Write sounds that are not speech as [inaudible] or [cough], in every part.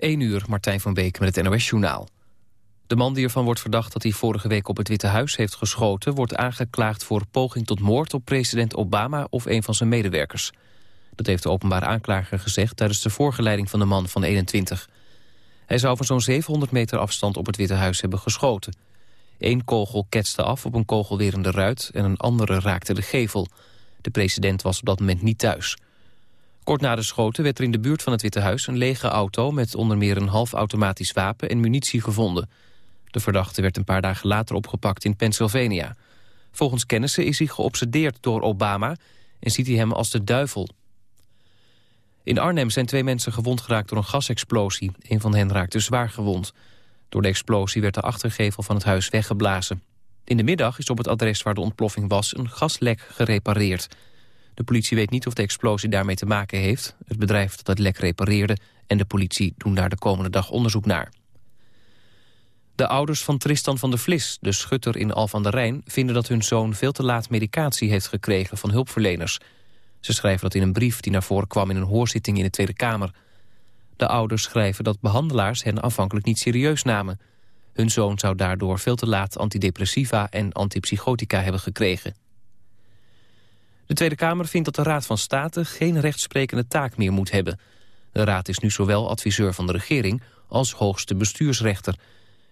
1 uur, Martijn van Beek met het NOS-journaal. De man die ervan wordt verdacht dat hij vorige week op het Witte Huis heeft geschoten... wordt aangeklaagd voor poging tot moord op president Obama of een van zijn medewerkers. Dat heeft de openbaar aanklager gezegd tijdens de voorgeleiding van de man van 21. Hij zou van zo'n 700 meter afstand op het Witte Huis hebben geschoten. Eén kogel ketste af op een kogelwerende ruit en een andere raakte de gevel. De president was op dat moment niet thuis... Kort na de schoten werd er in de buurt van het Witte Huis een lege auto... met onder meer een halfautomatisch wapen en munitie gevonden. De verdachte werd een paar dagen later opgepakt in Pennsylvania. Volgens kennissen is hij geobsedeerd door Obama... en ziet hij hem als de duivel. In Arnhem zijn twee mensen gewond geraakt door een gasexplosie. Een van hen raakte zwaar gewond. Door de explosie werd de achtergevel van het huis weggeblazen. In de middag is op het adres waar de ontploffing was... een gaslek gerepareerd... De politie weet niet of de explosie daarmee te maken heeft. Het bedrijf dat het lek repareerde en de politie doen daar de komende dag onderzoek naar. De ouders van Tristan van der Vlis, de schutter in Al van der Rijn... vinden dat hun zoon veel te laat medicatie heeft gekregen van hulpverleners. Ze schrijven dat in een brief die naar voren kwam in een hoorzitting in de Tweede Kamer. De ouders schrijven dat behandelaars hen afhankelijk niet serieus namen. Hun zoon zou daardoor veel te laat antidepressiva en antipsychotica hebben gekregen. De Tweede Kamer vindt dat de Raad van State geen rechtsprekende taak meer moet hebben. De Raad is nu zowel adviseur van de regering als hoogste bestuursrechter.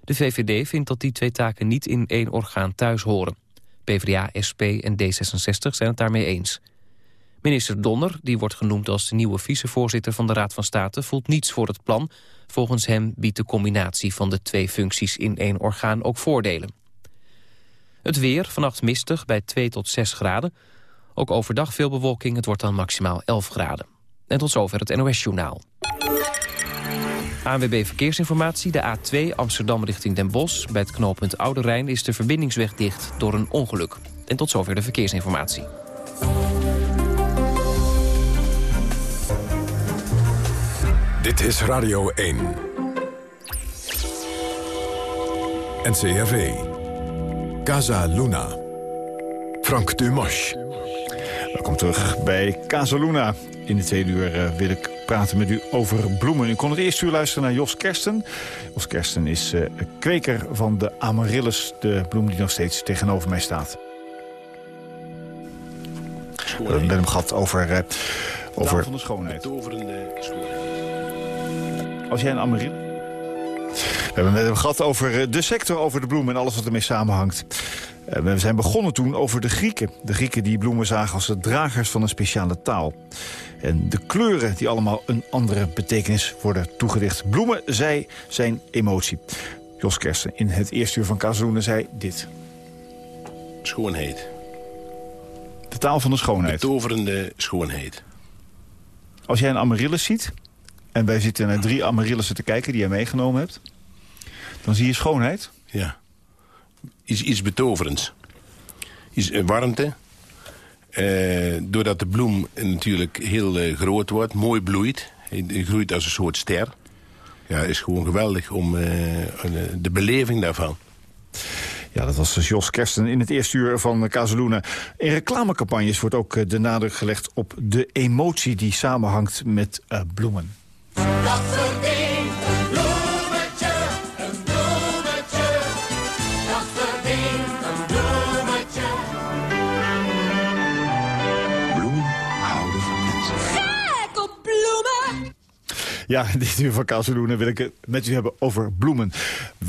De VVD vindt dat die twee taken niet in één orgaan thuis horen. PvdA, SP en D66 zijn het daarmee eens. Minister Donner, die wordt genoemd als de nieuwe vicevoorzitter van de Raad van State, voelt niets voor het plan. Volgens hem biedt de combinatie van de twee functies in één orgaan ook voordelen. Het weer, vannacht mistig bij 2 tot 6 graden. Ook overdag veel bewolking, het wordt dan maximaal 11 graden. En tot zover het NOS-journaal. ANWB Verkeersinformatie, de A2 Amsterdam richting Den Bosch. Bij het knooppunt Oude Rijn is de verbindingsweg dicht door een ongeluk. En tot zover de verkeersinformatie. Dit is Radio 1. NCRV. Casa Luna. Frank Dumas. Welkom terug bij Casaluna. In de tweede uur uh, wil ik praten met u over bloemen. U kon het eerste uur luisteren naar Jos Kersten. Jos Kersten is uh, kweker van de amaryllis, de bloem die nog steeds tegenover mij staat. We hebben met hem gehad over... Uh, over van de schoonheid. Als jij een amaryllis... We hebben hem gehad over de sector, over de bloemen en alles wat ermee samenhangt. Eh, we zijn begonnen toen over de Grieken. De Grieken die bloemen zagen als de dragers van een speciale taal. En de kleuren die allemaal een andere betekenis worden toegedicht. Bloemen, zij zijn emotie. Jos Kersten in het eerste uur van Kazeloenen zei dit. Schoonheid. De taal van de schoonheid. Toverende schoonheid. Als jij een amaryllis ziet... en wij zitten naar drie amaryllissen te kijken die jij meegenomen hebt... dan zie je schoonheid. Ja is iets betoverends. Is uh, warmte. Uh, doordat de bloem natuurlijk heel uh, groot wordt, mooi bloeit. Hij groeit als een soort ster. Ja, is gewoon geweldig om de beleving daarvan. Ja, dat was dus Jos Kersten in het eerste uur van Kazeloenen. In reclamecampagnes wordt ook de nadruk gelegd op de emotie die samenhangt met bloemen. Dat Ja, [laughs] dit uur van Kazeloenen wil ik het met u hebben over bloemen.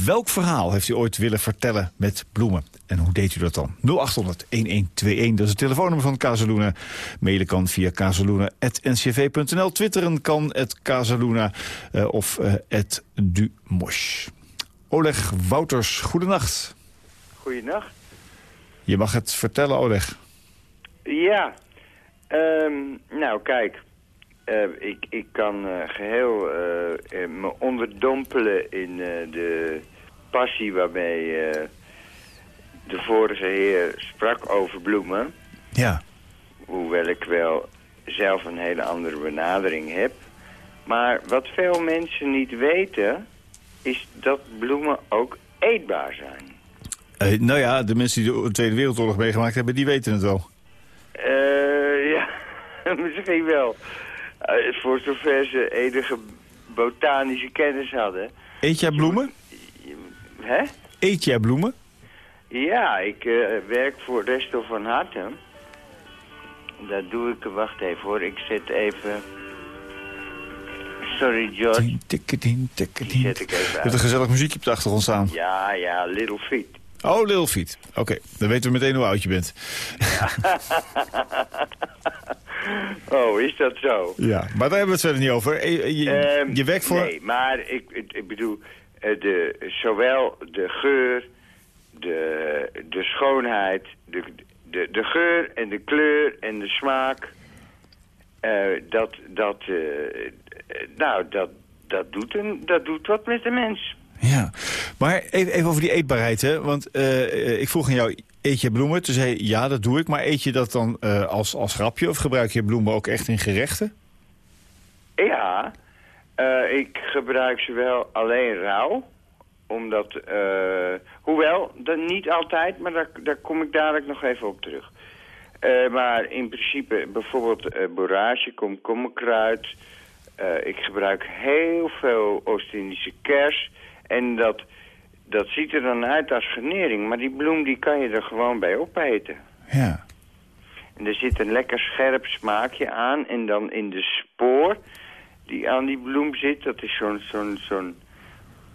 Welk verhaal heeft u ooit willen vertellen met bloemen? En hoe deed u dat dan? 0800-1121, dat is het telefoonnummer van Kazeloenen. Mailen kan via kazeloenen.ncv.nl. Twitteren kan het Kazeloenen uh, of uh, het Dumosh. Oleg Wouters, goedenacht. Goedenacht. Je mag het vertellen, Oleg. Ja, um, nou kijk, uh, ik, ik kan uh, geheel uh, me onderdompelen in de passie waarmee de vorige heer sprak over bloemen. Ja. Hoewel ik wel zelf een hele andere benadering heb. Maar wat veel mensen niet weten, is dat bloemen ook eetbaar zijn. nou ja, de mensen die de Tweede Wereldoorlog meegemaakt hebben, die weten het wel. [laughs] ja, [laughs] misschien wel. Uh, voor zover ze enige botanische kennis hadden. Eet jij bloemen? Hè? Eet jij bloemen? Ja, ik uh, werk voor Resto van Hartem. Dat doe ik, wacht even hoor, ik zet even... Sorry, George. Tikkedien, tikkedien. Zet ik even Je hebt een gezellig muziekje op de achtergrond staan. Ja, ja, Little Feet. Oh, Little Feet. Oké, dan weten we meteen hoe oud je bent. [laughs] Oh, is dat zo? Ja, maar daar hebben we het verder niet over. Je, je, Ehm, je werkt voor... Nee, maar ik, ik, bedoel, eh, de, zowel de geur, de, de schoonheid, de, de, de geur en de kleur en de smaak... eh, dat, dat, eh, eh, nou, dat, dat, doet een, dat doet wat met de mens. Ja, maar even, even over die eetbaarheid, hè. Want eh, eh, ik vroeg aan jou, eet je bloemen? Toen zei ja, dat doe ik. Maar eet je dat dan eh, als, als grapje of gebruik je bloemen ook echt in gerechten? Ja, ik gebruik ze wel alleen rauw. Omdat, hoewel, dat niet altijd, maar daar, daar kom ik dadelijk nog even op terug. Maar in principe, bijvoorbeeld uh, borage, komkommerkruid. Ik gebruik heel veel Oost-Indische kers. En dat, dat ziet er dan uit als garnering. Maar die bloem die kan je er gewoon bij opeten. Ja. En er zit een lekker scherp smaakje aan. En dan in de spoor die aan die bloem zit, dat is zo'n, zo'n, zo'n,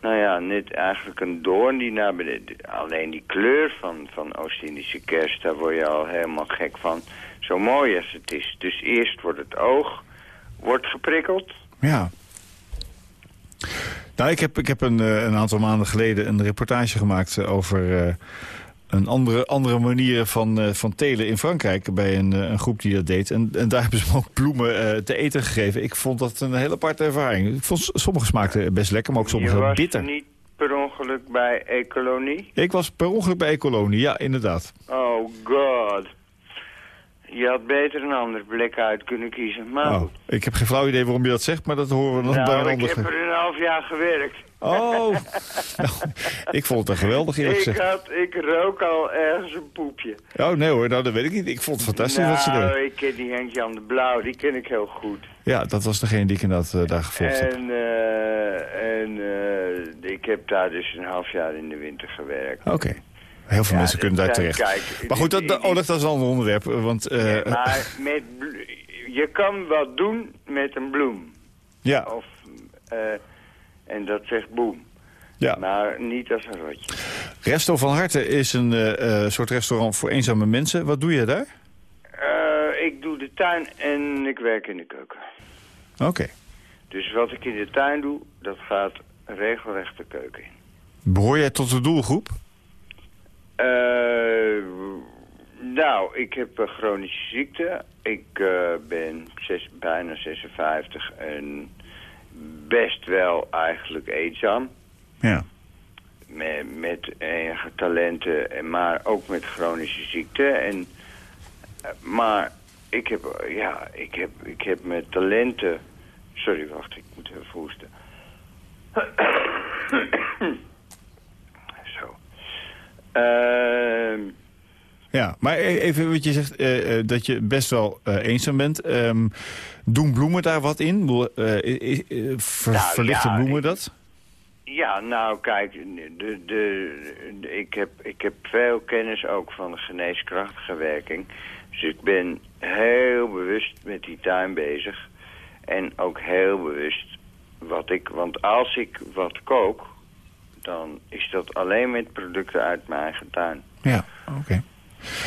nou ja, net eigenlijk een doorn die naar beneden. Alleen die kleur van, van Oost-Indische kerst, daar word je al helemaal gek van. Zo mooi als het is. Dus eerst wordt het oog, wordt geprikkeld. Ja. Nou, ik heb, ik heb een, een aantal maanden geleden een reportage gemaakt over uh, een andere, andere manier van, uh, van telen in Frankrijk bij een, een groep die dat deed. En, en daar hebben ze me ook bloemen uh, te eten gegeven. Ik vond dat een hele aparte ervaring. Ik vond sommige smaakten best lekker, maar ook sommige was bitter. niet per ongeluk bij Ecolonie? Ik was per ongeluk bij Ecolonie, ja, inderdaad. Oh god. Je had beter een ander blik uit kunnen kiezen. Maar oh, ik heb geen flauw idee waarom je dat zegt, maar dat horen we nog nou, bij een ik ander. heb er een half jaar gewerkt. Oh, [laughs] nou, ik vond het een geweldig eerlijk ik, had, ik rook al ergens een poepje. Oh nee hoor, nou dat weet ik niet. Ik vond het fantastisch nou, wat ze deden. ik ken die Henk-Jan de Blauw, die ken ik heel goed. Ja, dat was degene die ik inderdaad uh, daar gevolgd heb. En, uh, en uh, ik heb daar dus een half jaar in de winter gewerkt. Oké. Okay. Heel veel ja, mensen kunnen daar terecht. Kijk, maar goed, dat, dat, oh, dat is een ander onderwerp. Want, uh, nee, [laughs] maar met, je kan wat doen met een bloem. Ja. Of, uh, en dat zegt boem. Ja. Maar niet als een rotje. Resto van Harte is een uh, soort restaurant voor eenzame mensen. Wat doe je daar? ik doe de tuin en ik werk in de keuken. Oké. Okay. Dus wat ik in de tuin doe, dat gaat regelrecht de keuken in. Behoor jij tot de doelgroep? Uh, nou, ik heb uh, chronische ziekte. Ik uh, ben zes, bijna 56 en best wel eigenlijk eenzaam. Ja. Met, met enige talenten, maar ook met chronische ziekte. En, maar ik heb, ja, ik heb, ik heb mijn talenten... Sorry, wacht, ik moet even hoesten. Uh, ja, maar even wat je zegt, uh, uh, dat je best wel uh, eenzaam bent. Um, doen bloemen daar wat in? Ver, nou, verlichten ja, bloemen ik, dat? Ja, nou kijk, de, de, de, ik, heb, ik heb veel kennis ook van de geneeskrachtige werking. Dus ik ben heel bewust met die tuin bezig. En ook heel bewust wat ik... Want als ik wat kook, dan is dat alleen met producten uit mijn eigen tuin. Ja, oké. Okay.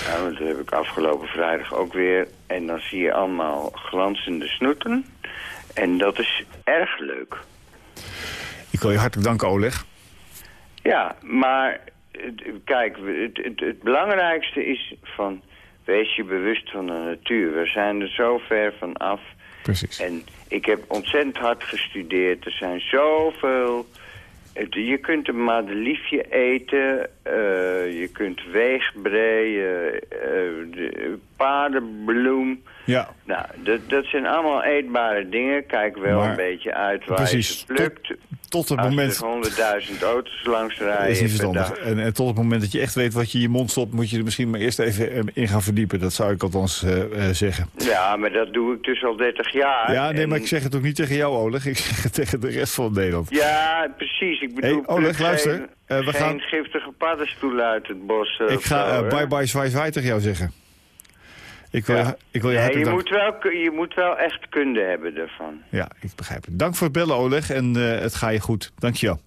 Nou, dat heb ik afgelopen vrijdag ook weer. En dan zie je allemaal glanzende snoeten. En dat is erg leuk. Ik wil je hartelijk danken, Oleg. Ja, maar kijk, het, het, het belangrijkste is van... Wees je bewust van de natuur. We zijn er zo ver van af. Precies. En ik heb ontzettend hard gestudeerd. Er zijn zoveel... Je kunt een madeliefje eten. Uh, je kunt weegbreien. Uh, paardenbloem. Ja. Nou, dat, dat zijn allemaal eetbare dingen. Kijk wel maar, een beetje uit waar precies, je plukt. Tot, tot het Als moment... er 100.000 auto's langs rijden is niet verstandig. En, en tot het moment dat je echt weet wat je in je mond stopt... moet je er misschien maar eerst even eh, in gaan verdiepen. Dat zou ik althans eh, zeggen. Ja, maar dat doe ik dus al 30 jaar. Ja, nee, En- maar ik zeg het ook niet tegen jou, Oleg. Ik zeg het tegen de rest van Nederland. Ja, precies. Ik bedoel, Hey, Oleg, luister. Geen, we geen gaan- giftige paddenstoelen uit het bos. ik ga zo, hè? bye bye zwaai zwaai tegen jou zeggen. Ik wil, Ja. je, ik wil je je, moet wel, je moet wel echt kunde hebben ervan. Ja, ik begrijp het. Dank voor het bellen, Oleg. En eh, het gaat je goed. Dank je wel.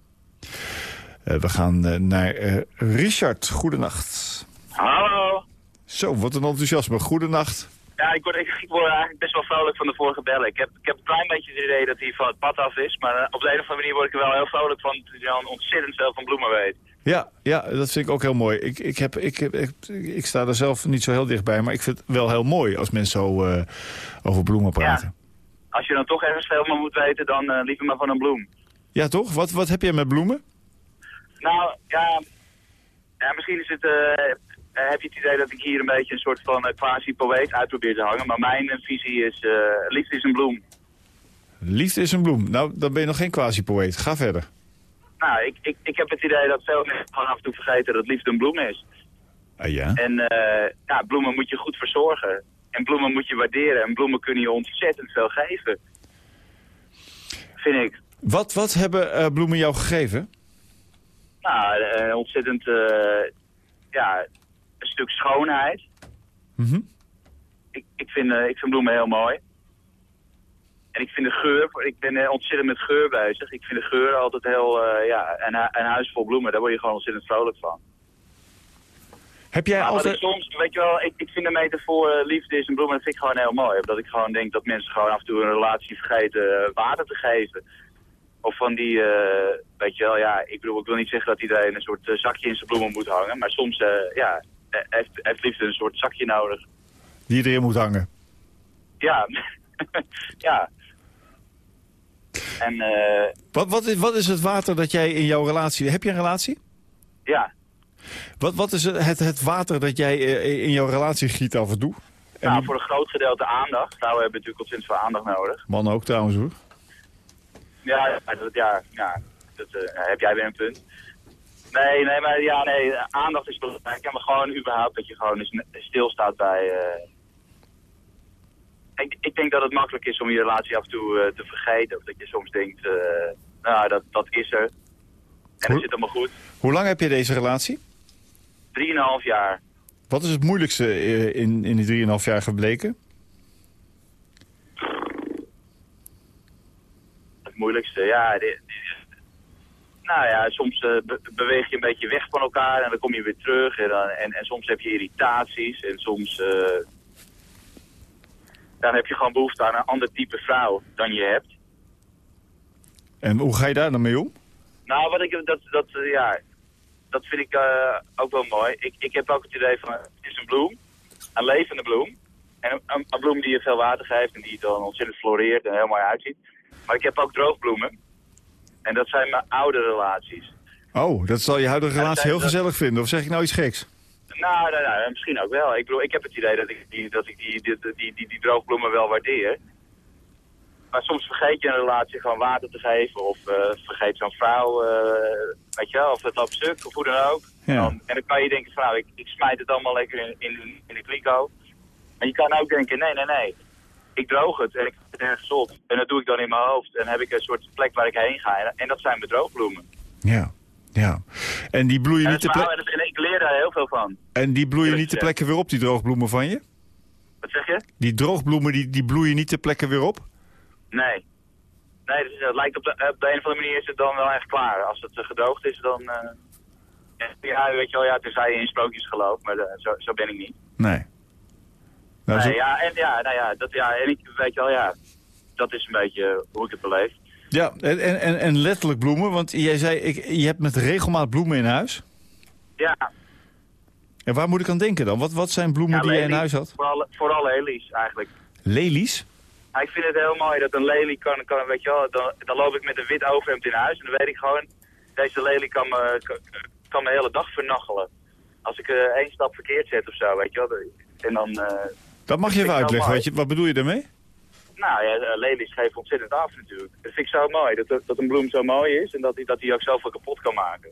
Eh, we gaan eh, naar eh, Richard. Goedenacht. Hallo. Zo, wat een enthousiasme. Goedenacht. Ja, ik word, ik, ik word eigenlijk best wel vrolijk van de vorige bellen. Ik heb, ik heb een klein beetje het idee dat hij van het pad af is. Maar op de een of andere manier word ik er wel heel vrolijk van dat hij dan ontzettend veel van bloemen weet. Ja, ja, dat vind ik ook heel mooi. Ik, ik, heb, ik, heb, ik, ik sta er zelf niet zo heel dichtbij, maar ik vind het wel heel mooi als mensen zo eh, over bloemen praten. Als je dan toch ergens veel van moet weten, dan eh, liever maar van een bloem. Ja, toch? Wat, wat heb jij met bloemen? Nou, ja, ja misschien is het, eh, heb je het idee dat ik hier een beetje een soort van quasi-poëet uit probeer te hangen. Maar mijn visie is, liefde is een bloem. Liefde is een bloem. Nou, dan ben je nog geen quasi-poëet. Ga verder. Nou, ik, ik, ik heb het idee dat veel mensen gewoon af en toe vergeten dat liefde een bloem is. Ah ja? En eh, ja, bloemen moet je goed verzorgen. En bloemen moet je waarderen. En bloemen kunnen je ontzettend veel geven. Vind ik. Wat, wat hebben eh, bloemen jou gegeven? Nou, eh, ontzettend, ja, een stuk schoonheid. Mhm. Ik, ik, vind, ik vind bloemen heel mooi. En ik vind de geur, ik ben eh, ontzettend met geur bezig. Ik vind de geur altijd heel, eh, ja, een, een huis vol bloemen, daar word je gewoon ontzettend vrolijk van. Heb jij altijd... soms, weet je wel, ik, ik vind de metafoor eh, liefde is een bloem, dat vind ik gewoon heel mooi. Omdat ik gewoon denk dat mensen gewoon af en toe een relatie vergeten water te geven. Of van die, weet je wel, ja, ik bedoel, ik wil niet zeggen dat iedereen een soort zakje in zijn bloemen moet hangen. Maar soms, ja, heeft, heeft liefde een soort zakje nodig. Die erin moet hangen. Ja, [laughs] ja. En, eh, Wat, wat, is, wat is het water dat jij in jouw relatie... Heb je een relatie? ja. Wat, wat is het, het, water dat jij eh, in jouw relatie giet af en toe? En Nou, voor een groot gedeelte aandacht. Vrouwen hebben natuurlijk ontzettend veel aandacht nodig. Mannen ook trouwens hoor. Ja, ja, dat, ja, ja, dat eh, heb jij weer een punt. Nee, nee, maar ja, nee, aandacht is belangrijk. Maar gewoon überhaupt dat je gewoon stilstaat bij... Ik, ik denk dat het makkelijk is om je relatie af en toe eh, te vergeten. Of dat je soms denkt, eh, nou, dat, dat is er. En dat zit allemaal goed. Hoe lang heb je deze relatie? Drieënhalf jaar. Wat is het moeilijkste eh, in, in die 3,5 jaar gebleken? Het moeilijkste, ja. nou ja, soms be- beweeg je een beetje weg van elkaar en dan kom je weer terug. En, dan, en, en soms heb je irritaties en soms... dan heb je gewoon behoefte aan een ander type vrouw dan je hebt. En hoe ga je daar dan mee om? Nou, wat ik, dat, dat, eh, ja, dat vind ik eh, ook wel mooi. Ik, ik heb ook het idee van, het is een bloem, een levende bloem. En een, een, bloem die je veel water geeft en die dan ontzettend floreert en heel mooi uitziet. Maar ik heb ook droogbloemen. En dat zijn mijn oude relaties. Oh, dat zal je huidige relatie dat- heel gezellig vinden. Of zeg ik nou iets geks? Nou, nou, nou, misschien ook wel. Ik bedoel, ik heb het idee dat ik die, dat ik die, die, die, die, die droogbloemen wel waardeer. Maar soms vergeet je een relatie gewoon water te geven. Of eh, vergeet zo'n vrouw, eh, weet je wel, of het loopt stuk, of hoe dan ook. Ja. En, dan, en dan kan je denken nou, ik, ik smijt het allemaal lekker in, in, in de kliko. En je kan ook denken, nee, nee, nee. Ik droog het en ik heb het ergens op. En dat doe ik dan in mijn hoofd. En dan heb ik een soort plek waar ik heen ga. En, en dat zijn mijn droogbloemen. Ja, ja. En die bloeien En, niet dat te is mijn plek... oude- en ik leer daar heel veel van. En die bloeien niet te plekken weer op, die droogbloemen van je? Wat zeg je? Die droogbloemen, die, die bloeien niet te plekken weer op? Nee. Nee, dus, het lijkt op de, op de een of andere manier is het dan wel echt klaar. Als het eh, gedroogd is, dan... eh, ja, weet je wel, ja, tenzij je in sprookjes gelooft, maar eh, zo, zo ben ik niet. Nee. Nou, nee, zo- ja, en ja, nou ja, dat, ja, en ik weet je wel, ja, dat is een beetje hoe ik het beleef. Ja, en, en, en- letterlijk bloemen, want jij zei, ik, je hebt met regelmaat bloemen in huis. Ja, En waar moet ik aan denken dan? Wat, wat zijn bloemen ja die jij in huis had? Vooral, vooral lelies eigenlijk. Lelies? Ja, ik vind het heel mooi dat een lelie kan, kan weet je wel, dan, dan loop ik met een wit overhemd in huis en dan weet ik gewoon, deze lelie kan me, kan, kan me de hele dag vernachelen. Als ik eh, één stap verkeerd zet of zo, weet je wel. En dan, eh, Dat mag je even uitleggen. Weet je, wat bedoel je daarmee? Nou ja, lelies geven ontzettend af natuurlijk. Dat vind ik zo mooi, dat, dat een bloem zo mooi is en dat hij dat die ook zoveel kapot kan maken.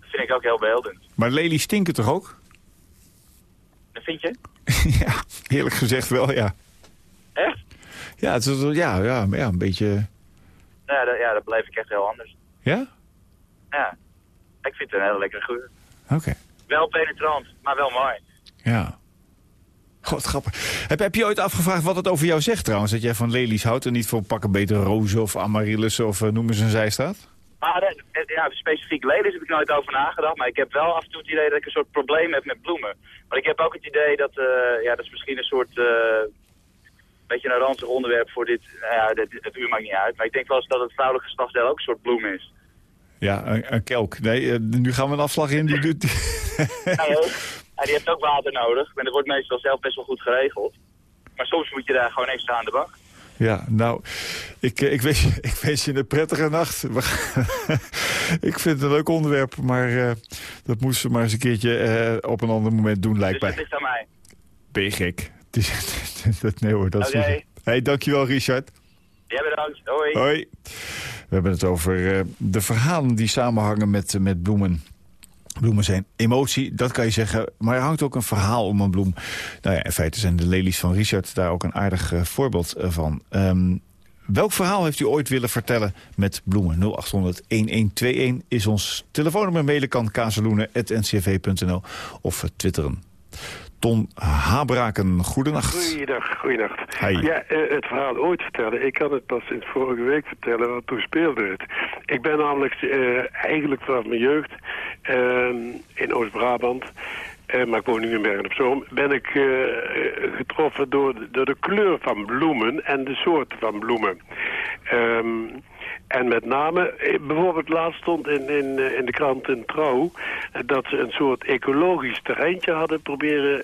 Dat vind ik ook heel beeldend. Maar lelies stinken toch ook? Dat vind je? [laughs] ja, eerlijk gezegd wel, ja. Echt? Ja, het is, ja, ja, ja een beetje... Ja dat, ja, dat blijf ik echt heel anders. Ja? Ja. Ik vind het een hele lekkere geur. Oké. Wel penetrant, maar wel mooi. Ja. God, grappig. Heb, heb je ooit afgevraagd wat het over jou zegt trouwens? Dat jij van lelies houdt en niet voor pakken beter rozen of amaryllis of uh, noem eens een zijstaat? Ah, ja, specifiek lelies heb ik nooit over nagedacht. Maar ik heb wel af en toe het idee dat ik een soort probleem heb met bloemen. Maar ik heb ook het idee dat, uh, ja, dat is misschien een soort... Uh, beetje een ranzig onderwerp voor dit, nou ja, dit, het uur maakt niet uit. Maar ik denk wel eens dat het vrouwelijke geslachtsdeel ook een soort bloem is. Ja, een, een kelk. Nee, nu gaan we een afslag in. Die [laughs] doet... Ja, die heeft ook water nodig. En dat wordt meestal zelf best wel goed geregeld. Maar soms moet je daar gewoon extra aan de bak. Ja, nou, ik, eh, ik, wens, [laughs] ik wens je een prettige nacht. [laughs] ik vind het een leuk onderwerp, maar uh, dat moesten we maar eens een keertje uh, op een ander moment doen, lijkt dus mij. Dus aan mij. Ben je gek? [laughs] dat, nee hoor, dat okay. is... Hey, dankjewel Richard. Ja, bedankt. Hoi. Hoi. We hebben het over uh, de verhalen die samenhangen met, met bloemen. Bloemen zijn emotie, dat kan je zeggen. Maar er hangt ook een verhaal om een bloem. Nou ja, in feite zijn de lelies van Richard daar ook een aardig uh, voorbeeld uh, van. Um, welk verhaal heeft u ooit willen vertellen met bloemen? 0800-1121 is ons telefoonnummer. Mailen kan kazeloenen.ncv.nl of twitteren. Ton Habraken, goedenacht. Goeiedag, goeienacht. Hi. Ja, uh, het verhaal ooit vertellen. Ik kan het pas sinds vorige week vertellen, want toen speelde het. Ik ben namelijk uh, eigenlijk vanaf mijn jeugd uh, in Oost-Brabant... maar ik woon nu in Bergen op Zoom... ben ik getroffen door, door de kleur van bloemen en de soorten van bloemen. Um, en met name, eh, bijvoorbeeld laatst stond in, in, eh, in de krant in Trouw... Eh, dat ze een soort ecologisch terreintje hadden proberen,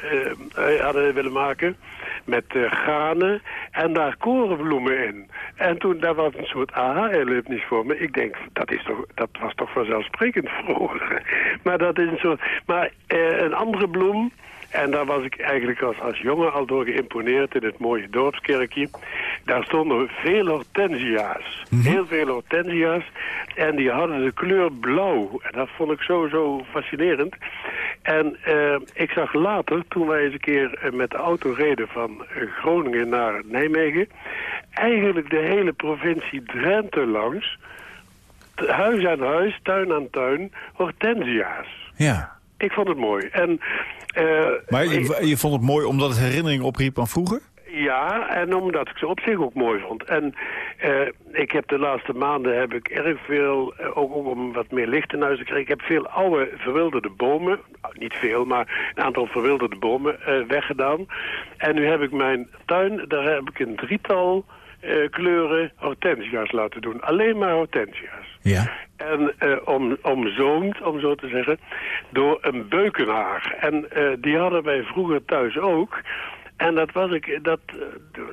hadden willen maken... met uh, granen en daar korenbloemen in. En toen, daar was een soort aha-erlevenis voor me. Ik denk, dat, is toch, dat was toch vanzelfsprekend vroeger. [laughs] maar dat is een soort... Maar een andere bloem... En daar was ik eigenlijk als, als jongen al door geïmponeerd in het mooie dorpskerkje. Daar stonden veel hortensia's. Mhm. Heel veel hortensia's. En die hadden de kleur blauw. En dat vond ik zo, zo fascinerend. En uh, ik zag later, toen wij eens een keer eh, met de auto reden van eh, Groningen naar Nijmegen... eigenlijk de hele provincie Drenthe langs... huis aan huis, tuin aan tuin, hortensia's. Ja. Ik vond het mooi. En, uh, maar je, je, vond het mooi omdat het herinnering opriep aan vroeger? Ja, en omdat ik ze op zich ook mooi vond. En uh, ik heb de laatste maanden heb ik erg veel, uh, ook, ook, om wat meer licht in huis te krijgen. Ik heb veel oude verwilderde bomen, nou, niet veel, maar een aantal verwilderde bomen uh, weggedaan. En nu heb ik mijn tuin, daar heb ik een drietal kleuren hortensia's laten doen. Alleen maar hortensia's. En uh, om, omzoomd, om zo te zeggen, door een beukenhaag. En uh, die hadden wij vroeger thuis ook. En dat was, ik, dat,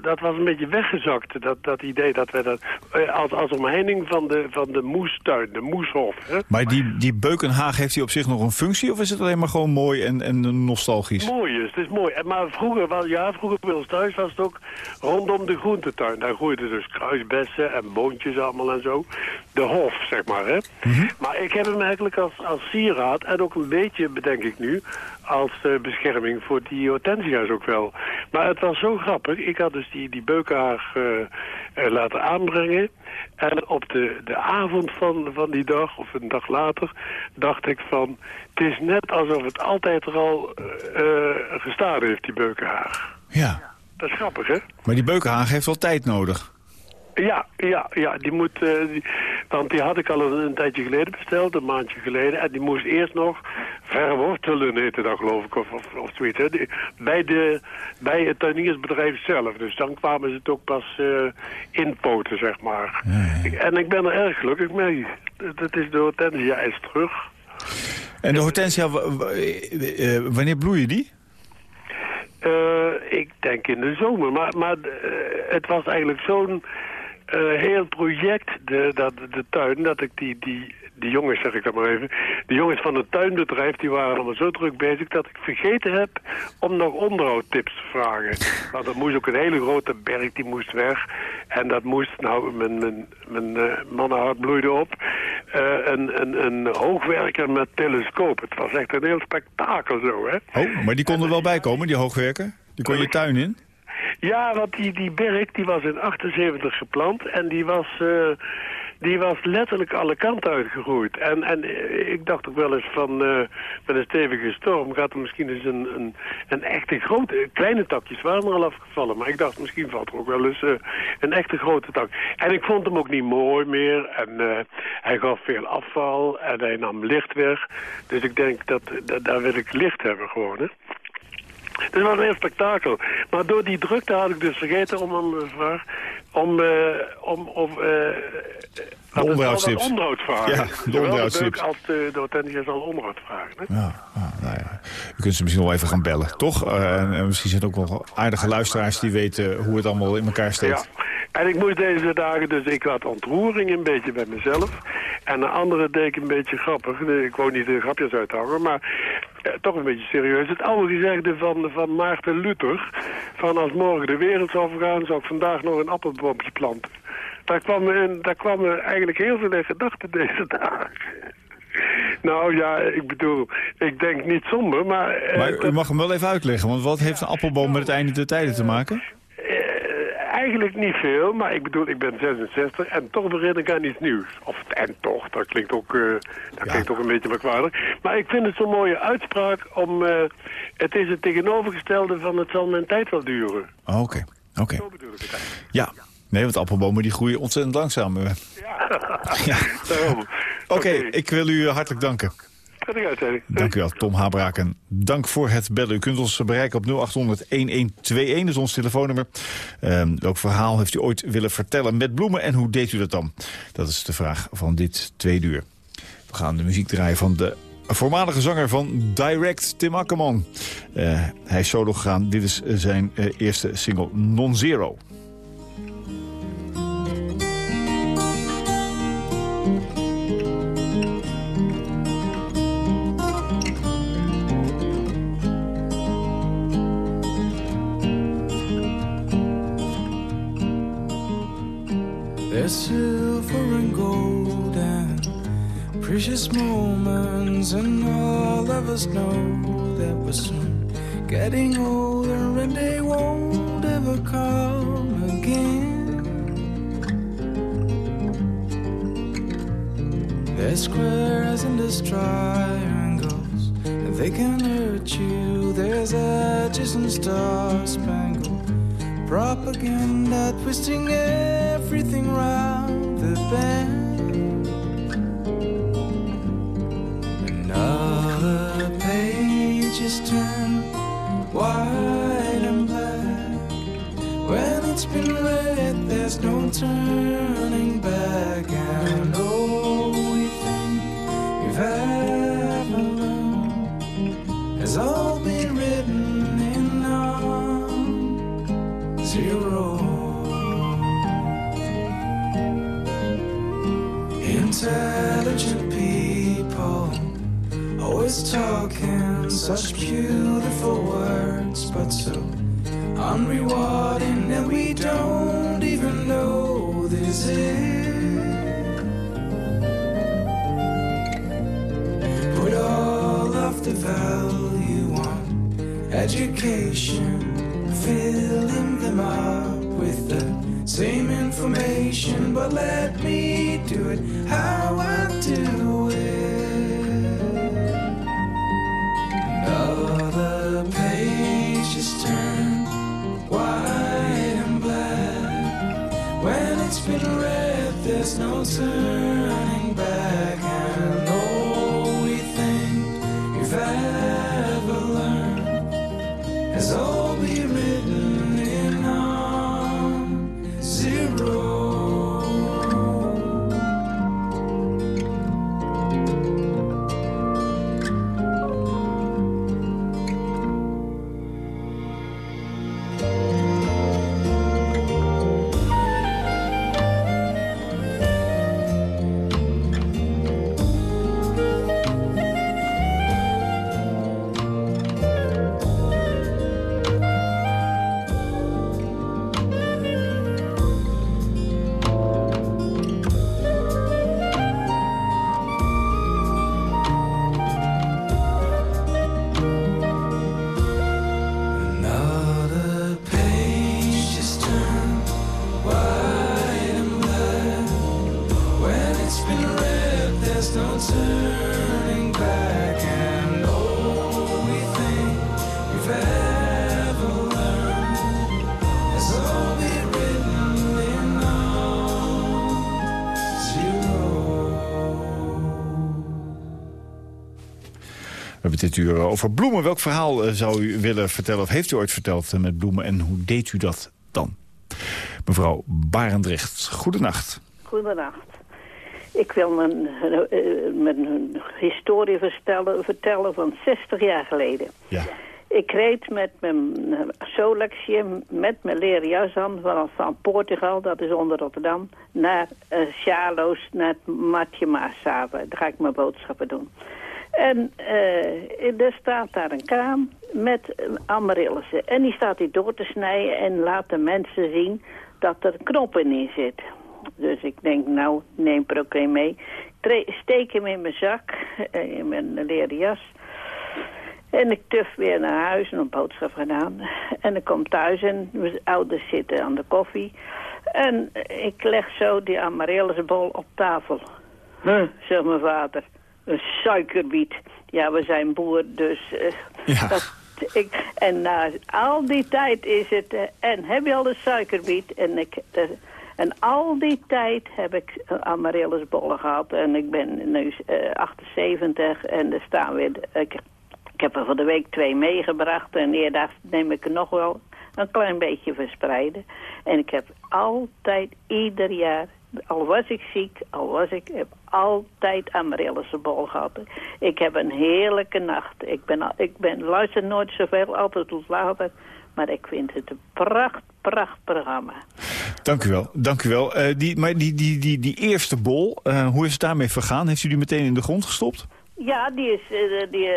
dat was een beetje weggezakt, dat, dat idee dat we dat... Eh, als, als omheining van de, van de moestuin, de moeshof. Hè? Maar die, die beukenhaag, heeft hij op zich nog een functie... of is het alleen maar gewoon mooi en, en nostalgisch? Mooi is, het is mooi. Maar vroeger, was, ja, vroeger bij ons thuis was het ook rondom de groentetuin. Daar groeiden dus kruisbessen en boontjes allemaal en zo. De hof, zeg maar, hè. Mhm. Maar ik heb hem eigenlijk als, als sieraad en ook een beetje, bedenk ik nu... als uh, bescherming voor die hortensia's ook wel... Maar het was zo grappig. Ik had dus die, die beukenhaag uh, uh, laten aanbrengen. En op de, de avond van, van die dag, of een dag later, dacht ik van... Het is net alsof het altijd er al gestaan heeft, die beukenhaag. Ja. Dat is grappig, hè? Maar die beukenhaag heeft wel tijd nodig. Ja, ja, ja, die moet, uh, die, want die had ik al een, een, tijdje geleden besteld, een maandje geleden. En die moest eerst nog verwortelen, heette dat geloof ik, of, of, of zoiets. Hè. Die, bij, de, bij het tuiniersbedrijf zelf. Dus dan kwamen ze het ook pas uh, inpoten, zeg maar. Ja, ja. En ik ben er erg gelukkig mee. Dat is de hortensia is terug. En de hortensia, wanneer bloeien die? Uh, ik denk in de zomer, maar, maar uh, het was eigenlijk zo'n uh, heel project, de, dat, de tuin, dat ik die, die, die jongens, zeg ik dat maar even, die jongens van het tuinbedrijf, die waren allemaal zo druk bezig dat ik vergeten heb om nog onderhoudtips te vragen. Want er moest ook een hele grote berg, die moest weg. En dat moest, nou, mijn, mijn, mijn uh, mannenhart bloeide op, uh, een, een, een hoogwerker met telescoop. Het was echt een heel spektakel zo, hè. Oh, maar die kon er wel bij komen, die hoogwerker? Die kon je tuin in? Ja, want die, die berg die was in 78 geplant en die was... Uh, die was letterlijk alle kanten uitgegroeid. En, en ik dacht ook wel eens van, uh, met een stevige storm gaat er misschien eens een, een, een echte grote... Kleine takjes waren er al afgevallen, maar ik dacht misschien valt er ook wel eens uh, een echte grote tak. En ik vond hem ook niet mooi meer en hij gaf veel afval en hij nam licht weg. Dus ik denk dat, dat daar wil ik licht hebben gewoon, hè. Het was een heel spektakel. Maar door die drukte had ik dus vergeten om een vraag... om, uh, om, om uh, de onderhoudstips. onderhoud vragen. Ja, de onderhoudstips. als de docent zal onderhoud vragen. Hè? Ja, nou ja. U kunt ze misschien wel even gaan bellen, toch? Uh, en misschien zijn er ook wel aardige luisteraars die weten hoe het allemaal in elkaar steekt. Ja. En ik moest deze dagen, dus ik had ontroering een beetje bij mezelf. En de andere deed ik een beetje grappig. Ik wou niet de grapjes uithangen, maar eh, toch een beetje serieus. Het oude gezegde van, van Maarten Luther... van als morgen de wereld zou vergaan... zou ik vandaag nog een appelboompje planten. Daar kwam, me, daar kwam eigenlijk heel veel in gedachten deze dagen. Nou ja, ik bedoel, ik denk niet somber, maar... Uh, maar u mag hem wel even uitleggen, want wat heeft een appelboom met het einde der tijden te maken? Eigenlijk niet veel, maar ik bedoel, ik ben 66 en toch begin ik aan iets nieuws. Of en toch, dat klinkt ook, uh, dat klinkt ook een beetje merkwaardig. Maar ik vind het zo'n mooie uitspraak om, uh, het is het tegenovergestelde van het zal mijn tijd wel duren. Oké, oké. Okay. Zo bedoel ik het eigenlijk. Ja. Nee, want appelbomen die groeien ontzettend langzaam. Ja, ja. Oké, okay, ik wil u hartelijk danken. Dank u wel, Tom Habraken. Dank voor het bellen. U kunt ons bereiken op 0800-1121, dat is ons telefoonnummer. Um, welk verhaal heeft u ooit willen vertellen met bloemen en hoe deed u dat dan? Dat is de vraag van dit tweede uur. We gaan de muziek draaien van de voormalige zanger van Direct, Tim Akkerman. Uh, hij is solo gegaan. Dit is zijn uh, eerste single Non-Zero. There's silver and gold and precious moments, and all of us know that we're soon getting older and they won't ever come again. There's squares and there's triangles, and they can hurt you. There's edges and star spangled propaganda twisting everything round the bend. Another page is turned white and black. When it's been read, there's no turning back. Such beautiful words, but so unrewarding, and we don't even know this is. Put all of the value on education filling them up with the same information, but let me do it how I do there's no turning Uur over bloemen. Welk verhaal eh, zou u willen vertellen of heeft u ooit verteld eh, met bloemen en hoe deed u dat dan? Mevrouw Barendrecht, goedenacht. Goedenacht. Ik wil mijn, eh, mijn historie vertellen, vertellen van 60 jaar geleden. Ja. Ik reed met mijn eh, Solexje, met mijn leren jas aan, vanaf van Portugal, dat is onder Rotterdam, naar uh, naar het Matje. Daar ga ik mijn boodschappen doen. En eh, er staat daar een kraam met eh, amaryllissen. En die staat die door te snijden en laat de mensen zien dat er knoppen in zit. Dus ik denk, nou, neem er ook een mee. Steek hem in mijn zak, eh, in mijn leren jas. En ik tuf weer naar huis en een boodschap gedaan. En ik kom thuis en mijn ouders zitten aan de koffie. En ik leg zo die amaryllisbol op tafel. Huh, zegt mijn vader. Een suikerbiet. Ja, we zijn boer, dus... eh, Ja. dat, ik, en na al die tijd is het... eh, en heb je al een suikerbiet? En, ik, eh, en al die tijd heb ik amaryllisbollen gehad. En ik ben nu eh, 78 en er staan weer... ik, ik heb er van de week twee meegebracht. En eerder neem ik er nog wel een klein beetje verspreiden. En ik heb altijd, ieder jaar, al was ik ziek, al was ik, heb altijd amaryllisbol gehad. Ik heb een heerlijke nacht. Ik, ben, ik ben, luister nooit zoveel, altijd tot later. Maar ik vind het een pracht, pracht programma. Dank u wel. Dank u wel. Eh, die, maar die, die, die, die eerste bol, eh, hoe is het daarmee vergaan? Heeft u die meteen in de grond gestopt? Ja, die is, eh, die,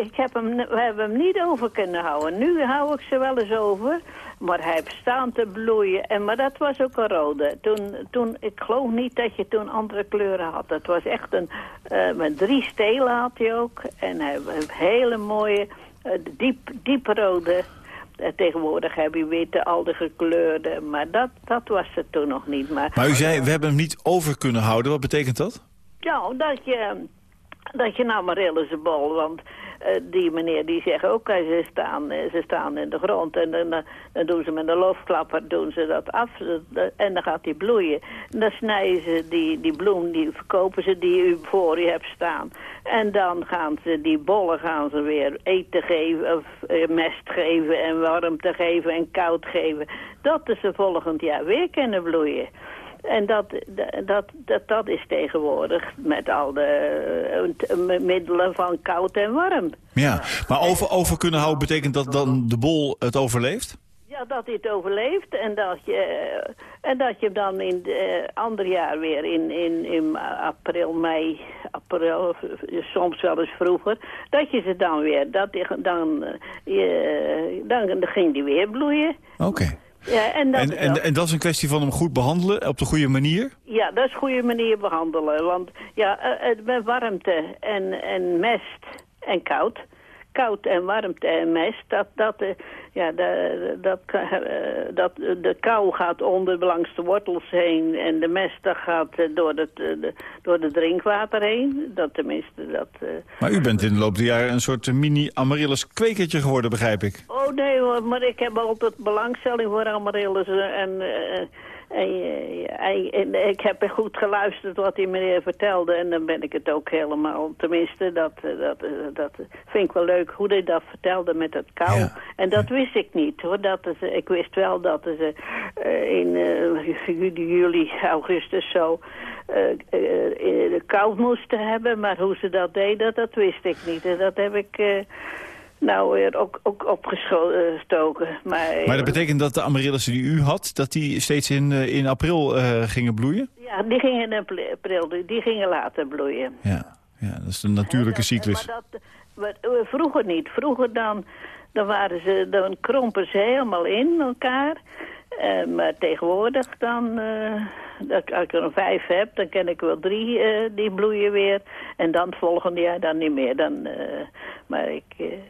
ik heb hem, we hebben hem niet over kunnen houden. Nu hou ik ze wel eens over, maar hij heeft staan te bloeien. En, maar dat was ook een rode. Toen, toen, ik geloof niet dat je toen andere kleuren had. Het was echt een, eh, met drie stelen had hij ook. En hij heeft hele mooie, eh, diep, dieprode. Eh, tegenwoordig heb je witte, al de gekleurde. Maar dat, dat was het toen nog niet. Maar, Maar u zei, we hebben hem niet over kunnen houden. Wat betekent dat? ja, dat je, dat je nou maar bol, want die meneer die zegt ook, eh, ze staan, eh, ze staan in de grond en dan, eh, dan doen ze met een loofklapper doen ze dat af eh, en dan gaat die bloeien. En dan snijden ze die, die bloem, die verkopen ze die u voor je hebt staan. En dan gaan ze die bollen gaan ze weer eten geven of eh, mest geven en warmte geven en koud geven. Dat ze volgend jaar weer kunnen bloeien. En dat, dat, dat, dat is tegenwoordig met al de eh, middelen van koud en warm. Ja, maar over, over kunnen houden betekent dat dan de bol het overleeft? Ja, dat hij het overleeft en dat je, en dat je dan in het eh, ander jaar weer in, in, in april, mei, april, eh, soms wel eens vroeger, dat je ze dan weer, dat dan, je, dan, dan ging die weer bloeien. Oké. Ja, en dat En, en, dat is een kwestie van hem goed behandelen, op de goede manier? Ja, dat is een goede manier behandelen. Want ja, eh, het met warmte en, en mest en koud. Koud en warmte en mest, dat, dat, eh, ja, de, dat, eh, dat, de kou gaat onder langs de wortels heen en de mest dat gaat eh, door het, eh, de, door het drinkwater heen. Dat tenminste, dat... eh, Maar u bent in de loop der jaren een soort mini-amaryllis kwekertje geworden, begrijp ik. Oh nee hoor, maar ik heb altijd belangstelling voor amaryllis eh, eh, en ik heb goed geluisterd wat die meneer vertelde en dan ben ik het ook helemaal, tenminste dat, eh, dat, eh, dat vind ik wel leuk hoe hij dat vertelde met het kou. Ja. En dat wist ik niet hoor, dat is, ik wist wel dat ze eh, in eh, [laughs] juli, augustus zo eh, eh, de koud moesten hebben, maar hoe ze dat deden, dat wist ik niet. En dat heb ik... eh, nou, weer ook, ook opgestoken. Maar, Maar dat betekent dat de amaryllissen die u had, dat die steeds in, eh, in april eh, gingen bloeien? Ja, die gingen in april, die gingen later bloeien. Ja, ja dat is een natuurlijke Dat- cyclus. Maar dat, maar, eh, vroeger niet. Vroeger dan, dan, waren ze, dan krompen ze helemaal in elkaar. Eh, maar tegenwoordig dan, eh, dat- als ik er een vijf heb, dan ken ik wel drie eh, die bloeien weer. En dan het volgende jaar dan niet meer. Dan, maar, ik,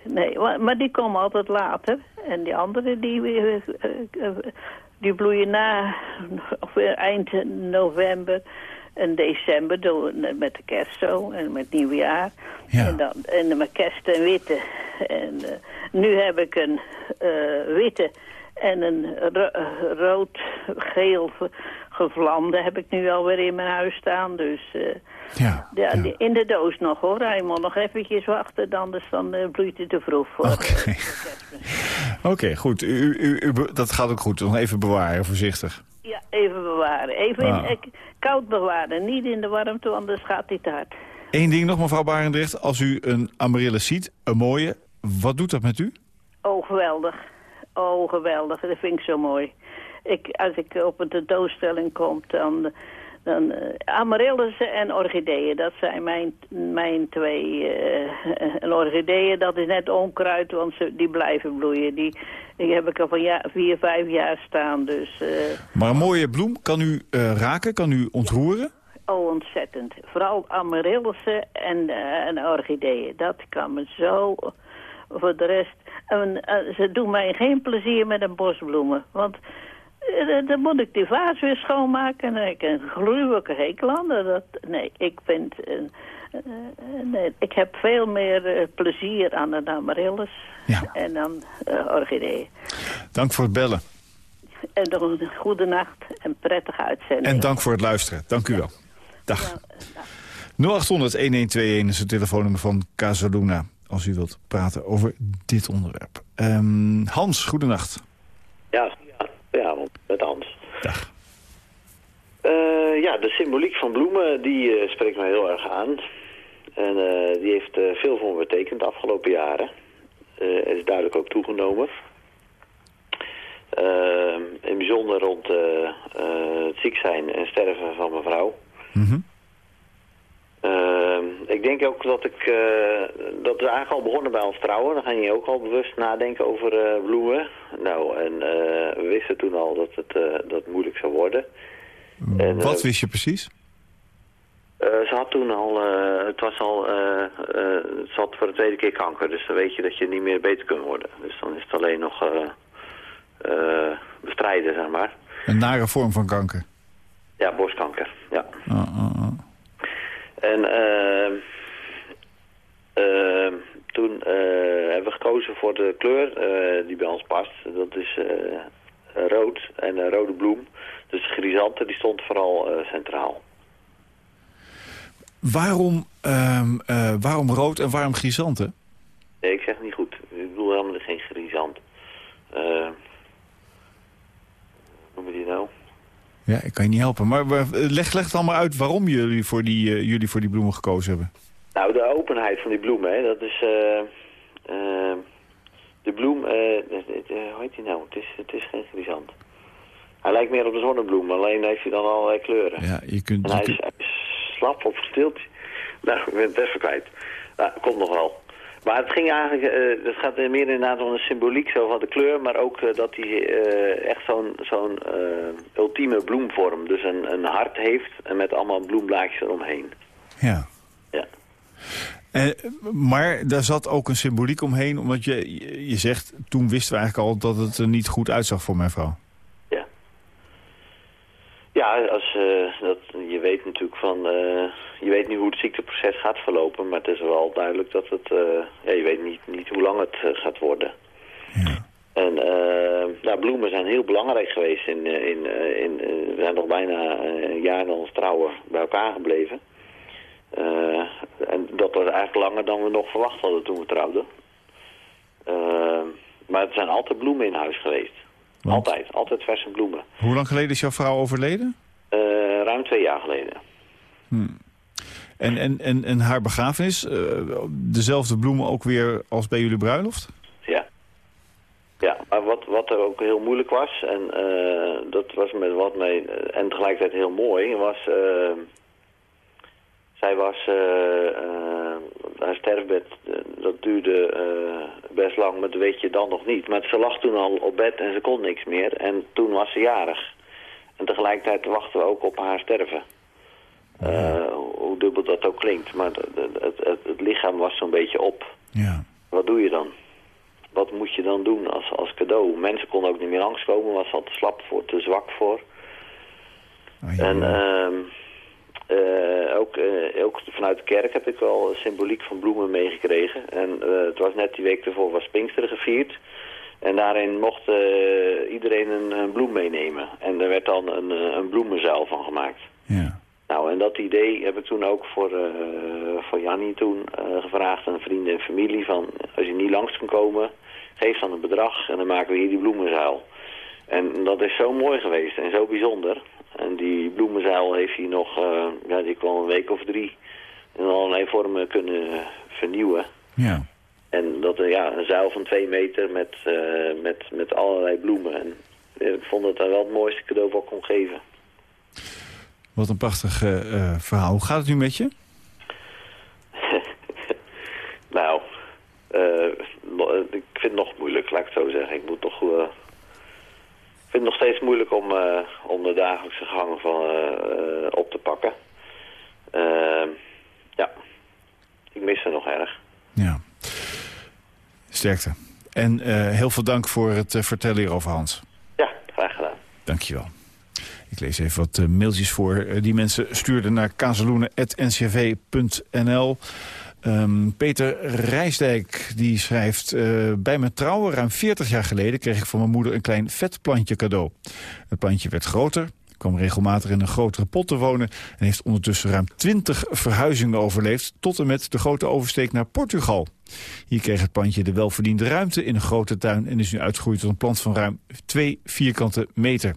nee, maar, maar die komen altijd later. En die andere die, die bloeien na of, eind november. in december met de kerst zo en met nieuwjaar. Ja. En, dan, en met kerst en witte. En nu heb ik een witte en een rood-geel gevlamde heb ik nu alweer in mijn huis staan. Dus eh, Ja, ja, in de doos nog hoor. Moet nog eventjes wachten, anders dan eh, bloeit het te vroeg voor. Oké. [laughs] goed. U, u, dat gaat ook goed. Nog even bewaren, voorzichtig. Ja, even bewaren. Even in, Ah. koud bewaren. Niet in de warmte, anders gaat hij te hard. Eén ding nog, mevrouw Barendrecht. Als u een amaryllis ziet, een mooie, wat doet dat met u? Oh, geweldig. Oh, geweldig. Dat vind ik zo mooi. Ik, als ik op een tentoonstelling kom, dan... dan eh, amaryllissen en orchideeën, dat zijn mijn, mijn twee... eh en orchideeën, dat is net onkruid, want ze, die blijven bloeien. Die, die heb ik al van ja, vier, vijf jaar staan, dus... eh, Maar een mooie bloem kan u raken, kan u ontroeren. Oh, ontzettend. Vooral amaryllissen en, en orchideeën. Dat kan me zo... Voor de rest... En, eh, ze doen mij geen plezier met een bosbloemen. Want eh, dan moet ik die vaas weer schoonmaken. En dan heb ik een gruwelijke hekel aan. Dat, nee, ik vind... eh, eh, nee, ik heb veel meer eh, plezier aan een amaryllis Ja. en dan eh orchideeën. Dank voor het bellen. En nog een goede nacht en prettige uitzending. En dank voor het luisteren. Dank u wel. Dag. 0800-1121 is het telefoonnummer van Casaluna. Als u wilt praten over dit onderwerp. Ehm, Hans, goedenacht. Ja, ja, met Hans. Dag. Eh, ja, de symboliek van bloemen, die eh, spreekt mij heel erg aan. En eh, die heeft veel voor me betekend de afgelopen jaren. Eh is duidelijk ook toegenomen. Eh, in het bijzonder rond het ziek zijn en sterven van mijn vrouw. Eh, ik denk ook dat ik, eh, dat we eigenlijk al begonnen bij ons trouwen. Dan ga je ook al bewust nadenken over eh, bloemen. Nou, en eh, we wisten toen al dat het, eh, dat het moeilijk zou worden. En, Wat wist je precies? ze had toen al, het was al, ze had voor de tweede keer kanker. Dus dan weet je dat je niet meer beter kunt worden. Dus dan is het alleen nog bestrijden, zeg maar. Een nare vorm van kanker. Ja, borstkanker, ja. Oh, oh, oh. En eh, eh, toen eh, hebben we gekozen voor de kleur eh, die bij ons past. Dat is eh, rood en een rode bloem. Dus de grisante die stond vooral centraal. Waarom, ehm, eh, waarom rood en waarom grisanten? Nee, ik zeg niet goed. Ik bedoel helemaal geen grisant. Eh hoe noem je die nou? Ja, ik kan je niet helpen. Maar maar, leg, leg het allemaal uit waarom jullie voor die, eh, jullie voor die bloemen gekozen hebben. Nou, de openheid van die bloemen, hè, dat is... eh, eh, de bloem, hoe heet die nou? Het is, het is geen grisant. Hij lijkt meer op de zonnebloem, alleen heeft hij dan allerlei kleuren. Ja, je kunt... En hij is, kunt- hij is slap of stilt. Nou, ik ben het even kwijt. Nou, komt nog wel. Maar het ging eigenlijk, eh het gaat meer inderdaad om de symboliek zo van de kleur, maar ook eh, dat hij eh, echt zo'n zo'n ultieme bloemvorm, dus een, een hart heeft en met allemaal bloemblaadjes eromheen. ja. Ja. Maar daar zat ook een symboliek omheen, omdat je, je- zegt... toen wisten we eigenlijk al dat het er niet goed uitzag voor mijn vrouw. Ja. Ja, als, dat, je weet natuurlijk van, eh, je weet niet hoe het ziekteproces gaat verlopen, maar het is wel duidelijk dat het, eh, ja, je weet niet, niet hoe lang het eh, gaat worden. Ja. En nou, bloemen zijn heel belangrijk geweest. In, in, in, we zijn nog bijna een jaar na ons trouwen bij elkaar gebleven. En dat was eigenlijk langer dan we nog verwacht hadden toen we trouwden. Maar er zijn altijd bloemen in huis geweest. Want? Altijd, altijd verse bloemen. Hoe lang geleden is jouw vrouw overleden? Eh, ruim twee jaar geleden. En, en, en, en haar begrafenis, eh, dezelfde bloemen ook weer als bij jullie bruiloft? Ja. Ja, maar wat, wat er ook heel moeilijk was, en eh, dat was met wat mee, en tegelijkertijd heel mooi, was, eh, zij was, eh, eh, haar sterfbed, eh, dat duurde eh, best lang, maar dat weet je dan nog niet. Maar ze lag toen al op bed en ze kon niks meer, en toen was ze jarig. En tegelijkertijd wachten we ook op haar sterven. Eh, hoe dubbel dat ook klinkt, maar het, het, het, het lichaam was zo'n beetje op. Ja. Wat doe je dan? Wat moet je dan doen als, als cadeau? Mensen konden ook niet meer langskomen, was al te slap voor, te zwak voor. Oh, ja, En ehm, ook, ook vanuit de kerk heb ik wel symboliek van bloemen meegekregen. En het was net die week ervoor was Pinksteren gevierd. En daarin mocht iedereen een, een, bloem meenemen. En er werd dan een, een bloemenzuil van gemaakt. Ja. Nou, en dat idee heb ik toen ook voor, uh, voor Jannie toen gevraagd aan vrienden en familie. Van, als je niet langs kan komen, geef dan een bedrag en dan maken we hier die bloemenzuil. En dat is zo mooi geweest en zo bijzonder. En die bloemenzuil heeft hij nog, uh, ja, die wel een week of drie in allerlei vormen kunnen vernieuwen. Ja. En dat, ja, een zuil van twee meter met, uh, met, met allerlei bloemen. En ik vond dat dat wel het mooiste cadeau wat ik kon geven. Wat een prachtig uh, verhaal. Hoe gaat het nu met je? [laughs] nou, ik vind het nog moeilijk, laat ik het zo zeggen. Ik moet toch ik vind het nog steeds moeilijk om, om de dagelijkse gang van, op te pakken. Ja, ik mis ze nog erg. Ja, sterkte. En heel veel dank voor het vertellen hierover, Hans. Ja, graag gedaan. Dankjewel. Ik lees even wat mailtjes voor. die mensen stuurden naar kazeloenen.ncv.nl. Um, Peter Rijsdijk die schrijft... Uh, bij mijn trouwen ruim 40 jaar geleden kreeg ik van mijn moeder een klein vetplantje cadeau. Het plantje werd groter, kwam regelmatig in een grotere pot te wonen... en heeft ondertussen ruim 20 verhuizingen overleefd... tot en met de grote oversteek naar Portugal. Hier kreeg het plantje de welverdiende ruimte in een grote tuin... en is nu uitgegroeid tot een plant van ruim 2 vierkante meter.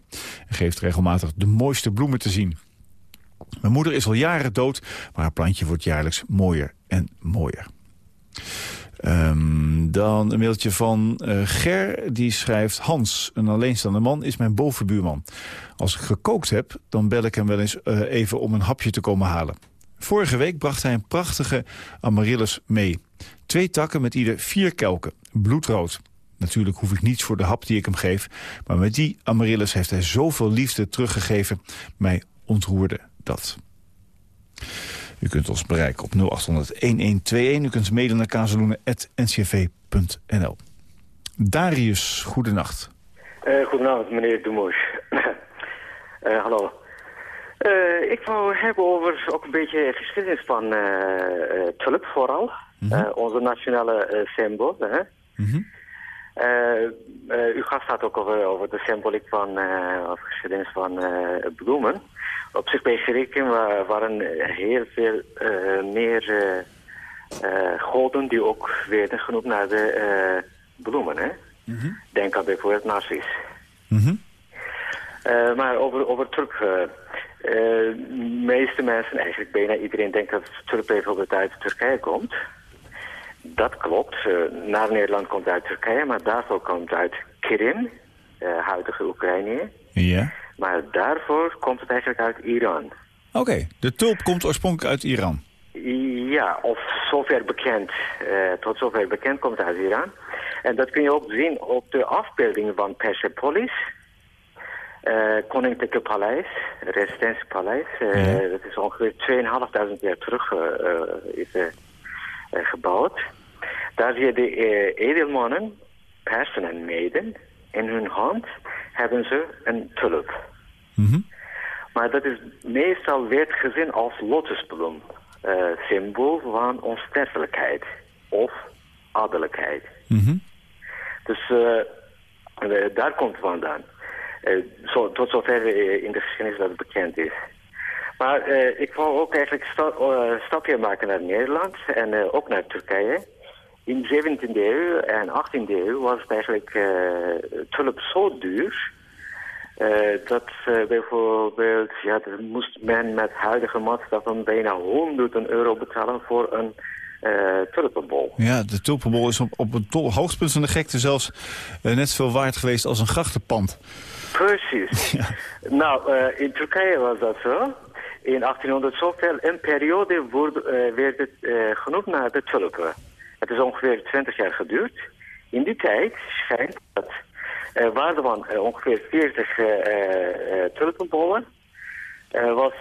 En geeft regelmatig de mooiste bloemen te zien. Mijn moeder is al jaren dood, maar haar plantje wordt jaarlijks mooier en mooier. Um, dan een mailtje van uh, Ger, die schrijft... Hans, een alleenstaande man, is mijn bovenbuurman. Als ik gekookt heb, dan bel ik hem wel eens uh, even om een hapje te komen halen. Vorige week bracht hij een prachtige amaryllis mee. Twee takken met ieder vier kelken, bloedrood. Natuurlijk hoef ik niets voor de hap die ik hem geef... maar met die amaryllis heeft hij zoveel liefde teruggegeven. Mij ontroerde dat. U kunt ons bereiken op 0800-1121. U kunt mailen naar kazeloenen.ncv.nl. Darius, goedenacht. Uh, goedenavond, meneer Dumoes. uh, [coughs] hallo. Uh, ik wou hebben over ook een beetje geschiedenis van tulp vooral. Mm -hmm. onze nationale symbool. Hè? Mm -hmm. Uw gast had ook over, over de symboliek van of geschiedenis van bloemen op zich bij Grieken waren heel veel meer goden die ook werden genoemd naar de bloemen. Hè? Mm -hmm. Denk aan bijvoorbeeld Narcis. Mm -hmm. maar over, over terug... de meeste mensen, eigenlijk bijna iedereen denkt dat tulp bijvoorbeeld uit Turkije komt. Dat klopt. naar Nederland komt uit Turkije, maar daarvoor komt uit Krim, huidige Oekraïne. Ja. Maar daarvoor komt het eigenlijk uit Iran. Oké, de tulp komt oorspronkelijk uit Iran? Ja, of zover bekend. Uh, tot zover bekend komt het uit Iran. En dat kun je ook zien op de afbeelding van Persepolis. Uh, Koninklijke Paleis, Residentiepaleis. Uh, ja. Dat is ongeveer 2.500 jaar terug is, gebouwd. Daar zie je de edelmannen, persen en meiden, in hun hand hebben ze een tulp. Mm Maar dat is meestal werd gezien als lotusbloem. Uh, symbool van onsterfelijkheid of adellijkheid. Mm Dus uh, daar komt het vandaan. Zo, tot zover in de geschiedenis dat het bekend is. Maar ik wou ook eigenlijk een stapje maken naar Nederland en ook naar Turkije. In de 17e eeuw en 18e eeuw was het eigenlijk tulp zo duur dat bijvoorbeeld, ja, moest men met huidige maatstaven bijna honderden euro betalen voor een tulpenbol. Ja, de tulpenbol is op, op het hoogtepunt van de gekte zelfs net zoveel waard geweest als een grachtenpand. Precies. [laughs] Ja. Nou, in Turkije was dat zo. In 1800 zoveel, een periode wordt, werd het genoemd naar de tulpen. Het is ongeveer 20 jaar geduurd. In die tijd schijnt dat uh, waarde van uh, ongeveer 40 uh, tulpenbollen was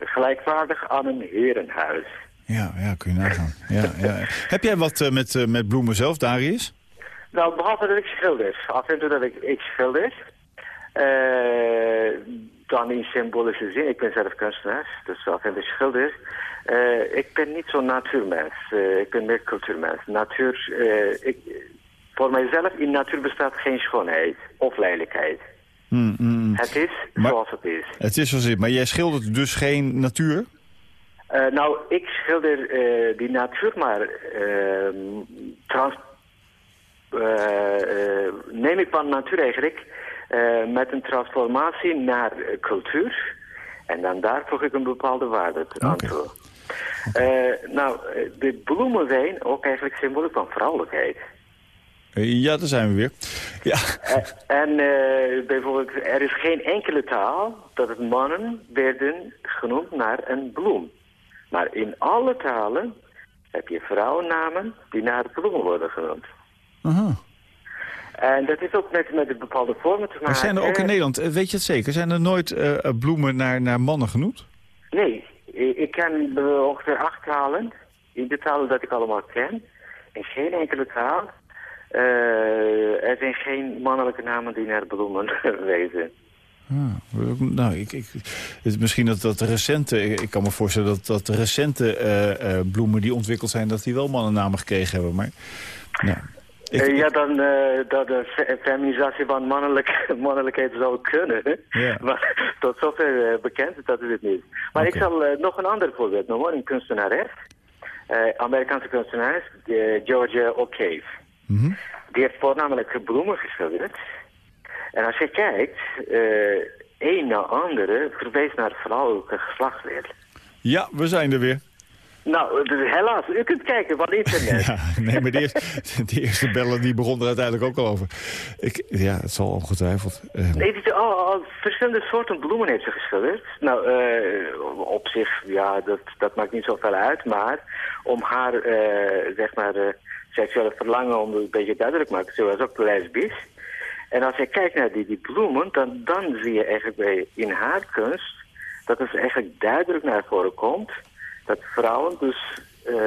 gelijkwaardig aan een herenhuis. Ja, ja kun je nagaan. ja, ja. Heb jij wat met, met bloemen zelf, Darius? Nou, behalve dat ik schilder. Af en toe dat ik, ik schilder. Dan in symbolische zin. Ik ben zelf kunstenaar, dus zelf een schilder. Uh, ik ben niet zo'n natuurmens. Uh, ik ben meer cultuurmens. Natuur, uh, ik, voor mijzelf, in natuur bestaat geen schoonheid of lelijkheid. Mm, mm. Het is maar, zoals het is. Het is zoals het is. Maar jij schildert dus geen natuur? nou, ik schilder die natuur, maar ehm, trans neem ik van natuur eigenlijk met een transformatie naar cultuur. En dan daar voeg ik een bepaalde waarde aan toe. Uh, nou, de bloemen zijn ook eigenlijk symbool van vrouwelijkheid. Ja, daar zijn we weer. Ja. En uh, bijvoorbeeld, er is geen enkele taal dat het mannen werden genoemd naar een bloem. Maar in alle talen heb je vrouwennamen die naar bloemen worden genoemd. Aha. En dat is ook met, met een bepaalde vormen te maken. Er zijn er ook in Nederland, weet je het zeker, zijn er nooit bloemen naar, naar mannen genoemd? Nee, ik ken ongeveer acht talen. In de talen dat ik allemaal ken. In geen enkele taal. Uh, er zijn geen mannelijke namen die naar bloemen [laughs] wezen. Ah, nou, ik, misschien dat, dat recente, ik kan me voorstellen dat, dat recente uh, uh, bloemen die ontwikkeld zijn, dat die wel mannennamen gekregen hebben. Maar, nou, ik, ja, dan uh, dat de feminisatie van mannelijk, [laughs] mannelijkheid zou kunnen. Ja. [laughs] Maar tot zover bekend, dat is het niet. Maar ik zal uh, nog een ander voorbeeld noemen. Een kunstenares, Amerikaanse kunstenares, Georgia O'Cave. Mm -hmm. Die heeft voornamelijk bloemen geschilderd. En als je kijkt, een na andere verwijst naar vrouwelijke geslachtsdeel. Ja, we zijn er weer. Nou, helaas, u kunt kijken van internet. [laughs] ja, nee, maar de eerste, [laughs] de eerste bellen die begon er uiteindelijk ook al over. Ik, ja, het zal ongetwijfeld. Uh... Die, al, al, verschillende soorten bloemen heeft ze geschilderd. Nou, uh, op zich, ja, dat, dat maakt niet zoveel uit. Maar om haar, uh, zeg maar, seksuele verlangen om het een beetje duidelijk te maken. Ze was ook lesbisch. En als je kijkt naar die, die bloemen, dan, dan zie je eigenlijk bij, in haar kunst... dat het eigenlijk duidelijk naar voren komt dat vrouwen dus uh,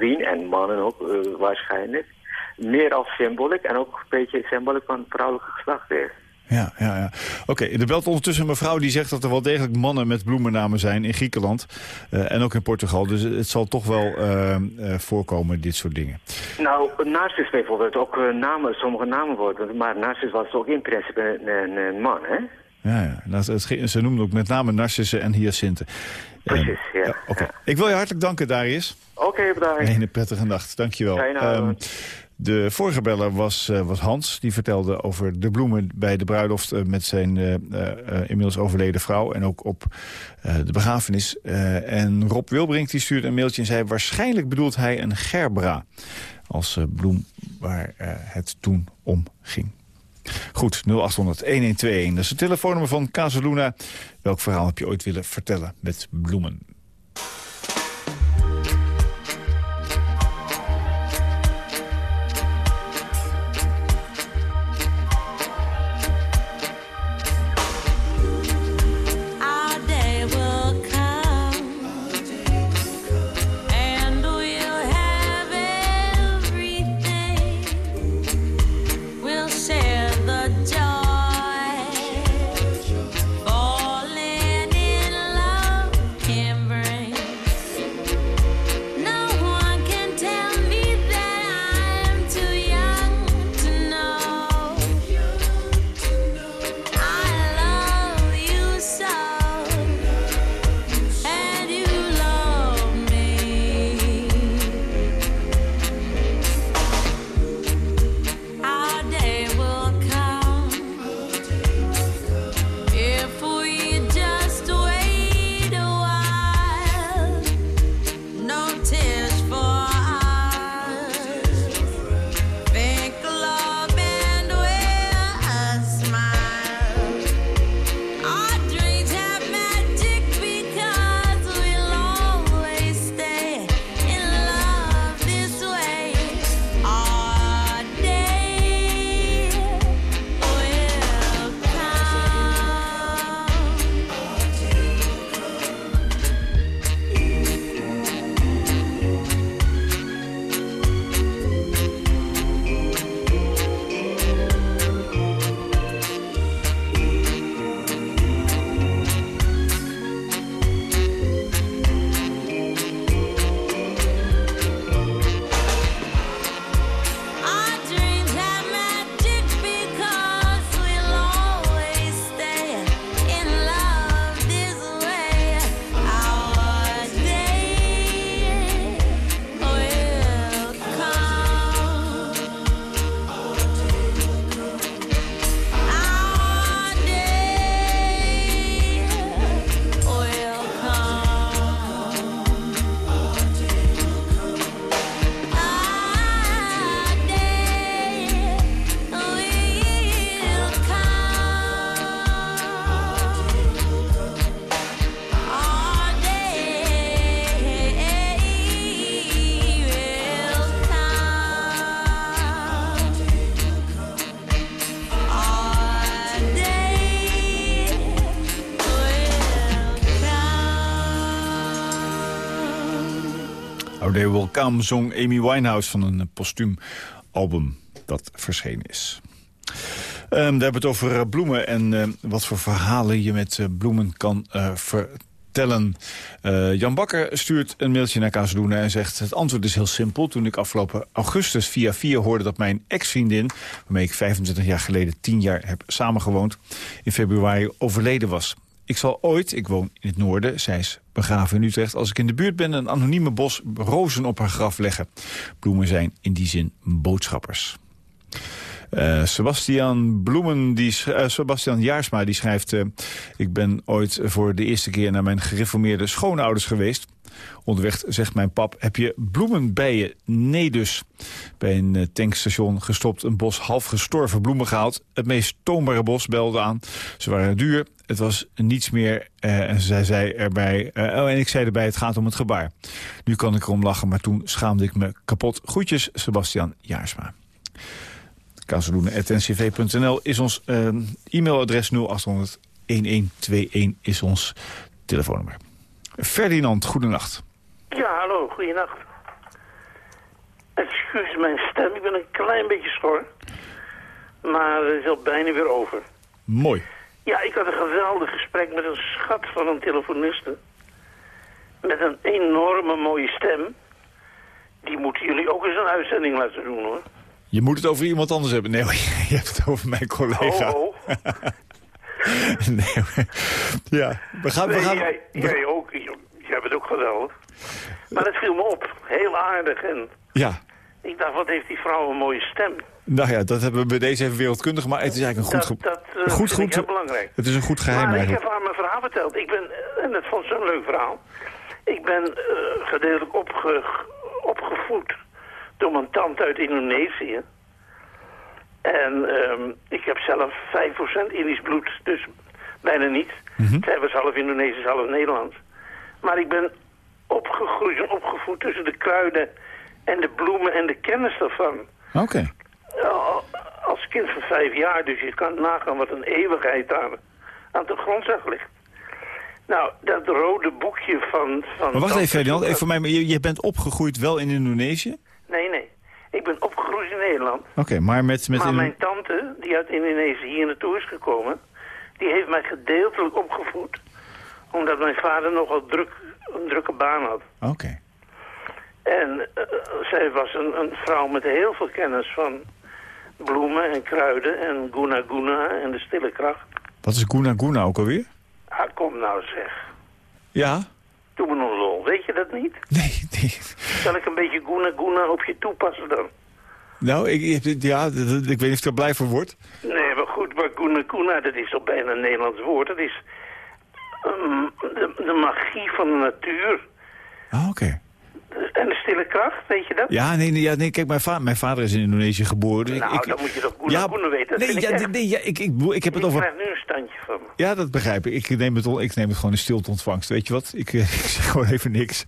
zien, en mannen ook uh, waarschijnlijk, meer als symboliek en ook een beetje symboliek van vrouwelijke geslacht is. Ja, ja, ja. Oké, okay, er belt ondertussen een mevrouw die zegt dat er wel degelijk mannen met bloemennamen zijn in Griekenland uh, en ook in Portugal. Dus het zal toch wel uh, uh, voorkomen, dit soort dingen. Nou, Narcis bijvoorbeeld, ook namen, sommige namen worden, maar Narcis was ook in principe een, een man, hè? Ja, ja. Nou, ze noemden ook met name narcissen en hyacinten. Precies, ja. ja okay. Ik wil je hartelijk danken, Darius. Oké, okay, bedankt. Een prettige nacht, dankjewel. Um, de vorige beller was, uh, was Hans, die vertelde over de bloemen bij de bruiloft uh, met zijn uh, inmiddels overleden vrouw en ook op de begrafenis. en Rob Wilbrink die stuurde een mailtje en zei waarschijnlijk bedoelt hij een gerbera als bloem waar het toen om ging. Goed, 0800-1121. Dat is het telefoonnummer van Casaluna. Welk verhaal heb je ooit willen vertellen met bloemen? Zong Amy Winehouse van een postuum album dat verschenen is. Um, daar hebben het over uh, bloemen en uh, wat voor verhalen je met uh, bloemen kan vertellen. Jan Bakker stuurt een mailtje naar Kazeloenen en zegt... het antwoord is heel simpel. Toen ik afgelopen augustus via via hoorde dat mijn ex-vriendin... waarmee ik 25 jaar geleden 10 jaar heb samengewoond... in februari overleden was. Ik zal ooit, ik woon in het noorden, zij is begraven in Utrecht... als ik in de buurt ben een anonieme bos rozen op haar graf leggen. Bloemen zijn in die zin boodschappers. Uh, Sebastian Bloemen, die, uh, Sebastian Jaarsma, die schrijft... Uh, ik ben ooit voor de eerste keer naar mijn gereformeerde schoonouders geweest. Onderweg zegt mijn pap, heb je bloemen bij je? Nee dus. Bij een tankstation gestopt, een bos half gestorven bloemen gehaald. Het meest toonbare bos belde aan. Ze waren duur, het was niets meer. en zij zei erbij, oh, en ik zei erbij, het gaat om het gebaar. Nu kan ik erom lachen, maar toen schaamde ik me kapot. Groetjes, Sebastian Jaarsma. Kazeloenen.ncv.nl is ons uh, e-mailadres 0800 1121 is ons telefoonnummer. Ferdinand, goedenacht. Ja, hallo, goedenacht. Excuus mijn stem, ik ben een klein beetje schor. Maar het is al bijna weer over. Mooi. Ja, ik had een geweldig gesprek met een schat van een telefoniste. Met een enorme mooie stem. Die moeten jullie ook eens een uitzending laten doen, hoor. Je moet het over iemand anders hebben. Nee, [laughs] je hebt het over mijn collega. Oh, [laughs] oh. nee, ja, we gaan... Nee, we gaan jij, jij ook. Jij bent ook geweldig. Maar het viel me op. Heel aardig. En ja. ik dacht, wat heeft die vrouw een mooie stem. Nou ja, dat hebben we bij deze even wereldkundig. Maar het is eigenlijk een goed... Dat, dat uh, goed, goed, heel belangrijk. Het is een goed geheim maar eigenlijk. ik heb haar mijn verhaal verteld. Ik ben, en dat vond ze een leuk verhaal. Ik ben uh, gedeeltelijk opge, opgevoed door mijn tante uit Indonesië. En um, ik heb zelf 5% Indisch bloed, dus bijna niet. Mm -hmm. Zij was half Indonesisch, half Nederlands. Maar ik ben opgegroeid en opgevoed tussen de kruiden en de bloemen en de kennis daarvan. Oké. Okay. Als kind van vijf jaar, dus je kan nagaan wat een eeuwigheid daar aan de grondslag ligt. Nou, dat rode boekje van... van maar wacht even, Ferdinand, even voor mij, maar je, je bent opgegroeid wel in Indonesië? Nee, nee. Ik ben opgegroeid in Nederland. Oké, okay, maar met... met maar in... mijn tante, die uit Indonesië hier naartoe is gekomen... die heeft mij gedeeltelijk opgevoed. Omdat mijn vader nogal druk, een drukke baan had. Oké. Okay. En uh, zij was een, een, vrouw met heel veel kennis van bloemen en kruiden... en guna guna en de stille kracht. Wat is guna guna ook alweer? Ah, kom nou zeg. Ja? Doe me nog dat niet? Nee, nee. Zal ik een beetje guna guna op je toepassen dan? Nou, ik, ja, ik weet niet of ik er blij van word. Nee, maar goed, maar guna guna, dat is toch bijna een Nederlands woord. Dat is um, de, de, magie van de natuur. Ah, oké. Okay. En de stille kracht, weet je dat? Ja, nee, nee, ja, nee kijk, mijn, va mijn vader is in Indonesië geboren. Dus nou, ik, dan moet je toch ja, weten. nee, ja, ik nee, ja, ik, ik, ik heb het ik over... krijg nu een standje van me. Ja, dat begrijp ik. Ik neem het, ik neem het gewoon in stilte ontvangst. Weet je wat? Ik, [laughs] ik zeg gewoon even niks.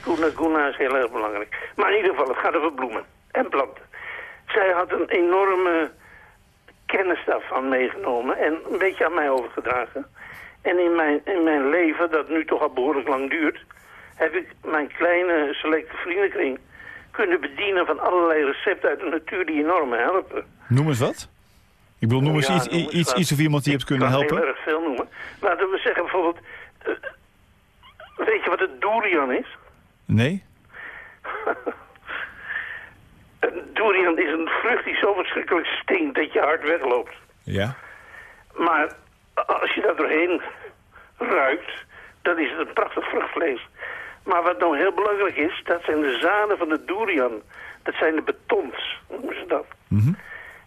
Guna guna is heel erg belangrijk. Maar in ieder geval, het gaat over bloemen en planten. Zij had een enorme kennis daarvan meegenomen en een beetje aan mij overgedragen. En in mijn, in mijn leven, dat nu toch al behoorlijk lang duurt, heb ik mijn kleine selecte vriendenkring kunnen bedienen van allerlei recepten uit de natuur die enorm helpen. Noem eens wat? Ik bedoel, noem eens ja, iets, noem iets, iets of iemand die je hebt kunnen ik helpen. kan heel erg veel noemen. Laten we zeggen bijvoorbeeld, uh, weet je wat het durian is? Nee? [laughs] Een durian is een vrucht die zo verschrikkelijk stinkt dat je hard wegloopt. Ja. Maar als je daar doorheen ruikt, dan is het een prachtig vruchtvlees. Maar wat nou heel belangrijk is, dat zijn de zaden van de durian. Dat zijn de betons, noemen ze dat. Mm -hmm.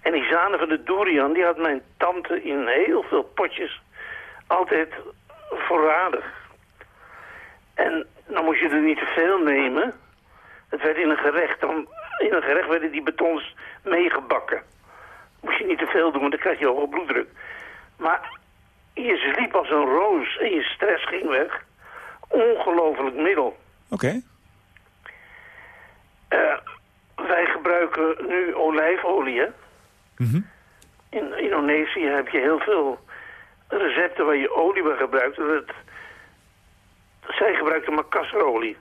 En die zaden van de durian, die had mijn tante in heel veel potjes altijd voorradig. En dan moest je er niet te veel nemen. Het werd in een gerecht, dan, in een gerecht werden die betons meegebakken. Moest je niet te veel doen, want dan krijg je hoge bloeddruk. Maar je sliep als een roos en je stress ging weg. Ongelooflijk middel. Oké. Okay. Uh, wij gebruiken nu olijfolie. Mm -hmm. In Indonesië heb je heel veel recepten waar je olie bij gebruikt. Dat, zij gebruikten macasserolie.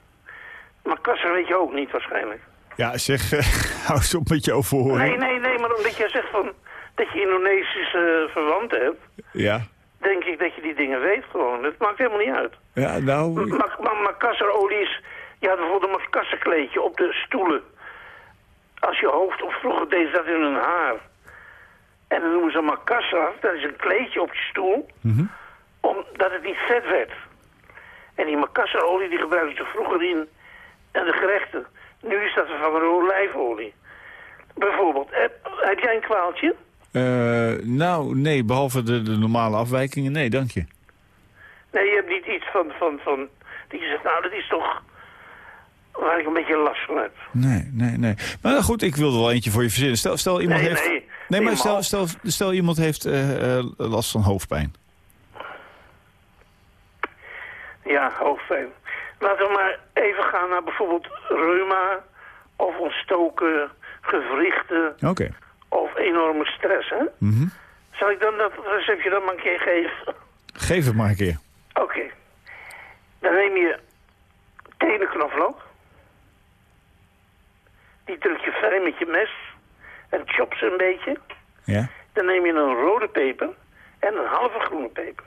Makassa weet je ook niet waarschijnlijk. Ja, zeg, [laughs] hou eens op met je overhoren. Nee, nee, nee, maar omdat jij zegt van, dat je Indonesische verwanten hebt... Ja. Denk ik dat je die dingen weet gewoon. Dat maakt helemaal niet uit. Ja, nou... Makasserolie is... Je had bijvoorbeeld een makasserkleedje op de stoelen. Als je hoofd, of vroeger deed dat in hun haar. En dan noemen ze makassa, dat is een kleedje op je stoel... Mm -hmm. omdat het niet vet werd. En die makasserolie die gebruikten ze vroeger in en de gerechten. Nu is dat van een olijfolie. Bijvoorbeeld, heb, heb jij een kwaaltje? Uh, nou, nee, behalve de, de, normale afwijkingen, nee, dank je. Nee, je hebt niet iets van, van, van, die je zegt, nou, dat is toch waar ik een beetje last van heb. Nee, nee, nee. Maar goed, ik wilde wel eentje voor je verzinnen. Stel, stel iemand nee, heeft... Nee, nee maar stel, stel, stel iemand heeft uh, uh, last van hoofdpijn. Ja, hoofdpijn. Laten we maar even gaan naar bijvoorbeeld reuma of ontstoken gewrichten. Oké. Okay. Of enorme stress, hè? Mm -hmm. Zal ik dan dat receptje dan maar een keer geven? Geef het maar een keer. Oké. Okay. Dan neem je tenenknoflook. Die druk je fijn met je mes. En chop ze een beetje. Ja. Dan neem je een rode peper en een halve groene peper.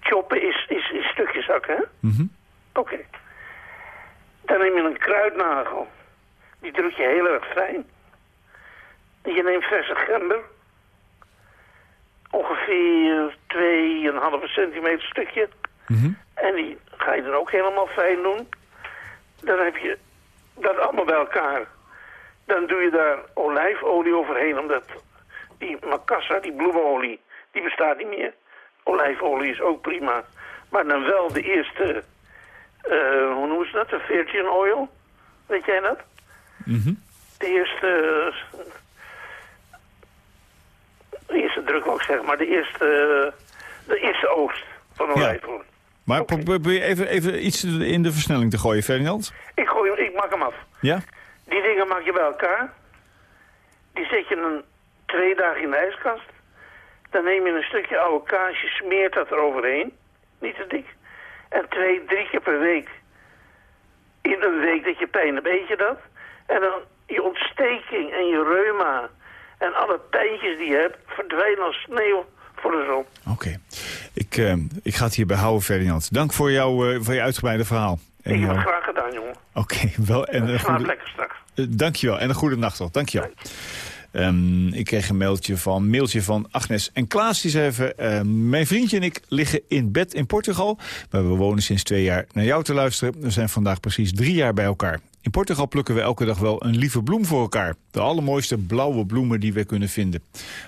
Choppen is, is in stukjes hakken, hè? Mm -hmm. Oké. Okay. Dan neem je een kruidnagel. Die druk je heel erg fijn. Je neemt verse gember. Ongeveer 2,5 centimeter stukje. Mm -hmm. En die ga je dan ook helemaal fijn doen. Dan heb je dat allemaal bij elkaar. Dan doe je daar olijfolie overheen, omdat die makassa, die bloemolie, die bestaat niet meer. Olijfolie is ook prima. Maar dan wel de eerste, uh, hoe noemen ze dat, de virgin oil. Weet jij dat? Mm -hmm. De eerste, de eerste druk ook zeg maar, de eerste, de eerste oogst van olijfolie. Ja. Maar okay. probeer even, even iets in de versnelling te gooien, Ferdinand? Ik, gooi hem, ik maak hem af. Ja? Die dingen maak je bij elkaar. Die zet je een twee dagen in de ijskast. Dan neem je een stukje oude kaas, je smeert dat eroverheen. Niet te dik. En twee, drie keer per week. In een week dat je pijn hebt, eet je dat. En dan je ontsteking en je reuma en alle pijntjes die je hebt... verdwijnen als sneeuw voor de zon. Oké. Okay. Ik, uh, ik ga het hierbij houden, Ferdinand. Dank voor, jou, uh, voor je uitgebreide verhaal. En ik heb het graag gedaan, jongen. Oké, okay, wel. En, uh, goede... lekker straks. Dankjewel. En een goede nacht nog. Dankjewel. Um, ik kreeg een mailtje van, mailtje van Agnes en Klaas. Die zei even, uh, mijn vriendje en ik liggen in bed in Portugal. Maar we wonen sinds twee jaar naar jou te luisteren. We zijn vandaag precies drie jaar bij elkaar. In Portugal plukken we elke dag wel een lieve bloem voor elkaar. De allermooiste blauwe bloemen die we kunnen vinden.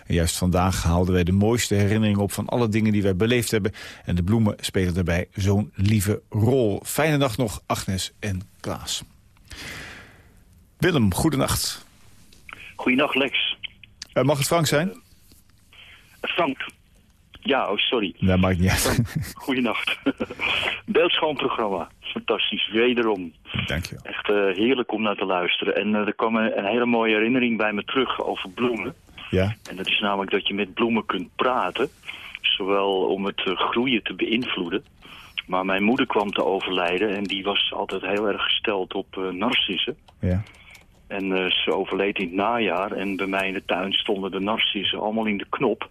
En juist vandaag haalden wij de mooiste herinneringen op van alle dingen die wij beleefd hebben. En de bloemen spelen daarbij zo'n lieve rol. Fijne dag nog, Agnes en Klaas. Willem, goedenacht. Goedenacht, Lex. Uh, mag het Frank zijn? Frank. Ja, oh, sorry. Dat maakt niet uit. Goedenacht. [laughs] Beeldschoon programma. Fantastisch, wederom. Dankjewel. Echt uh, heerlijk om naar te luisteren. En er kwam een, een, hele mooie herinnering bij me terug over bloemen. Ja. En dat is namelijk dat je met bloemen kunt praten. Zowel om het groeien te beïnvloeden. Maar mijn moeder kwam te overlijden en die was altijd heel erg gesteld op narcissen. Ja. En uh, ze overleed in het najaar en bij mij in de tuin stonden de narcissen allemaal in de knop.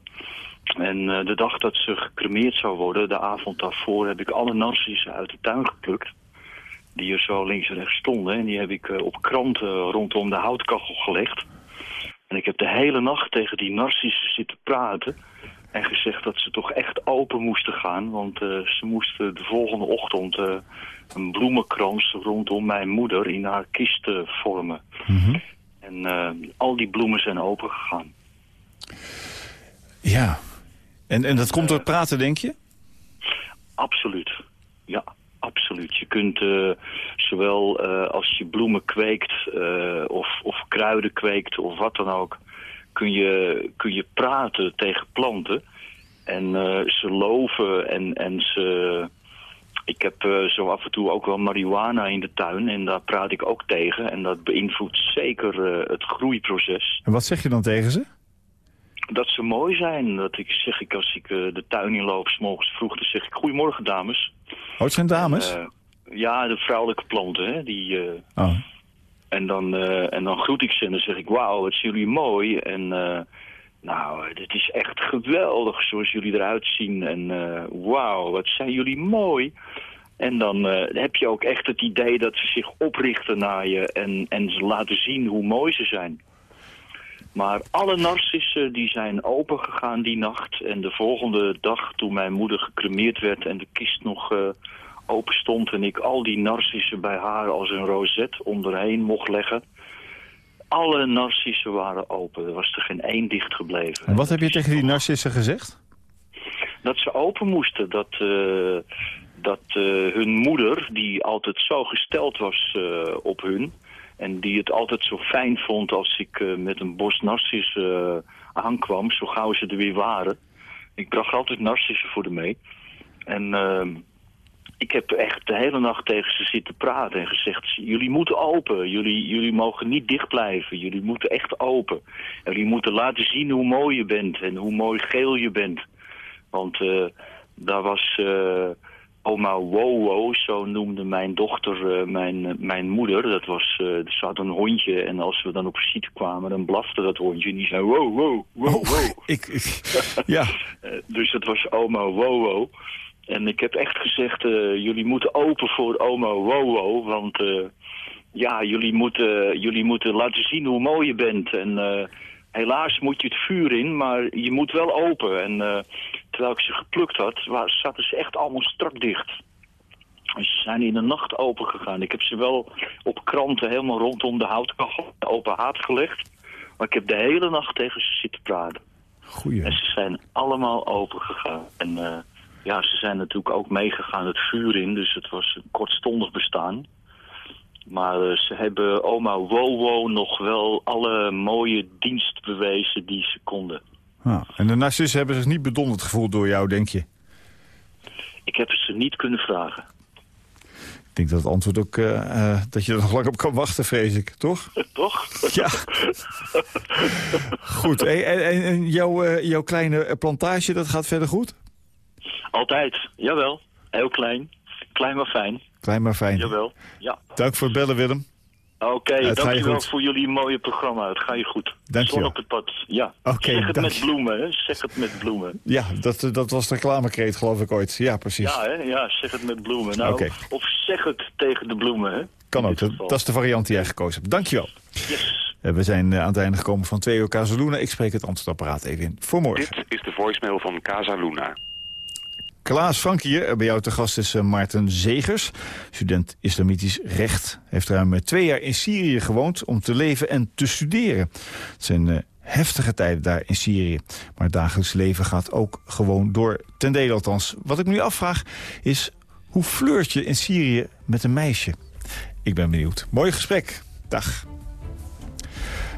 En uh, de dag dat ze gecremeerd zou worden, de avond daarvoor, heb ik alle narcissen uit de tuin geplukt. Die er zo links en rechts stonden. En die heb ik uh, op kranten rondom de houtkachel gelegd. En ik heb de hele nacht tegen die narcissen zitten praten. En gezegd dat ze toch echt open moesten gaan. Want uh, ze moesten de volgende ochtend een bloemenkrans rondom mijn moeder in haar kist vormen. Mm -hmm. En al die bloemen zijn open gegaan. Ja. En, en dat komt door het praten, denk je? Absoluut. Ja, absoluut. Je kunt uh, zowel uh, als je bloemen kweekt uh, of, of kruiden kweekt of wat dan ook... kun je, kun je praten tegen planten. En ze loven en, en ze... Ik heb zo af en toe ook wel marihuana in de tuin en daar praat ik ook tegen. En dat beïnvloedt zeker het groeiproces. En wat zeg je dan tegen ze? Dat ze mooi zijn. Dat ik zeg ik als ik uh, de tuin inloop, s morgens vroeg, dan zeg ik goedemorgen dames. Oh, het zijn dames? En, ja, de vrouwelijke planten, hè. Die, eh, Oh. en, dan, eh, en dan groet ik ze en dan zeg ik, wauw, wat zijn jullie mooi. En eh, nou, dit is echt geweldig zoals jullie eruit zien. En eh, wauw, wat zijn jullie mooi. En dan eh, heb je ook echt het idee dat ze zich oprichten naar je en, en ze laten zien hoe mooi ze zijn. Maar alle narcissen die zijn open gegaan die nacht. En de volgende dag toen mijn moeder gecremeerd werd en de kist nog eh, open stond... en ik al die narcissen bij haar als een rozet onderheen mocht leggen... alle narcissen waren open. Er was er geen één dicht gebleven. En wat heb je tegen die narcissen gezegd? dat ze open moesten. Dat, eh, dat eh, hun moeder, die altijd zo gesteld was op hun... en die het altijd zo fijn vond als ik eh, met een bos narcissen aankwam... zo gauw ze er weer waren. Ik bracht altijd narcissen voor de mee. En ehm, ik heb echt de hele nacht tegen ze zitten praten en gezegd... jullie moeten open, jullie, jullie mogen niet dicht blijven, jullie moeten echt open. En jullie moeten laten zien hoe mooi je bent en hoe mooi geel je bent. Want eh, daar was eh, oma Wowo, zo noemde mijn dochter eh, mijn, eh, mijn moeder. Dat was, eh ze had een hondje en als we dan op visite kwamen, dan blafte dat hondje. En die zei wow, wow, wow, wow. [laughs] Ik, ik- ja. [laughs] Dus dat was oma Wowo. En ik heb echt gezegd, jullie moeten open voor oma Wowo. Want ja, jullie moeten, jullie moeten laten zien hoe mooi je bent. En helaas moet je het vuur in, maar je moet wel open. En eh, terwijl ik ze geplukt had, wa- zaten ze echt allemaal strak dicht. En ze zijn in de nacht open gegaan. Ik heb ze wel op kranten helemaal rondom de houtkachel open haat gelegd. Maar ik heb de hele nacht tegen ze zitten praten. Goeie. En ze zijn allemaal open gegaan. En eh, ja, ze zijn natuurlijk ook meegegaan het vuur in. Dus het was een kortstondig bestaan. Maar eh, ze hebben oma Wowo nog wel alle mooie dienst bewezen die ze konden. Ah, en de narcissen hebben zich niet bedonderd gevoeld door jou, denk je? Ik heb het ze niet kunnen vragen. Ik denk dat het antwoord ook, eh, eh, dat je er nog lang op kan wachten, vrees ik, toch? [laughs] Toch? Ja. Goed, en, en, en- jouw, jouw kleine plantage, dat gaat verder goed? Altijd, jawel. Heel klein. Klein maar fijn. Klein maar fijn. Jawel. Ja. Dank voor het bellen, Willem. Oké, dankjewel voor jullie mooie programma. Het gaat je goed. Dankjewel. Zon op het pad. Ja. Oké, zeg het met bloemen, hè. Zeg het met bloemen. Ja, dat, dat was de reclamekreet, geloof ik ooit. Ja, precies. Ja, hè? ja, zeg het met bloemen. Nou, Oké. Of zeg het tegen de bloemen, hè? kan ook. Dat, dat is de variant die jij gekozen hebt. Dankjewel. Yes. Eh, We zijn eh, aan het einde gekomen van 2 uur Casaluna. Ik spreek het antwoordapparaat even in voor morgen. Dit is de voicemail van Casa Luna. Klaas Frank hier. Eh, Bij jou te gast is eh, Maarten Zegers. Student Islamitisch Recht. Heeft ruim eh, twee jaar in Syrië gewoond om te leven en te studeren. Het zijn eh, heftige tijden daar in Syrië. Maar het dagelijks leven gaat ook gewoon door. Ten dele althans. Wat ik nu afvraag is... hoe flirt je in Syrië met een meisje? Ik ben benieuwd. Mooi gesprek. Dag.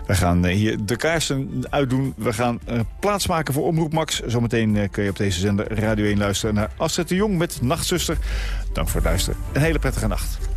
We gaan eh, hier de kaarsen uitdoen. We gaan eh, plaatsmaken voor Omroep Max. Zometeen eh, kun je op deze zender Radio 1 luisteren naar Astrid de Jong met Nachtzuster. Dank voor het luisteren. Een hele prettige nacht.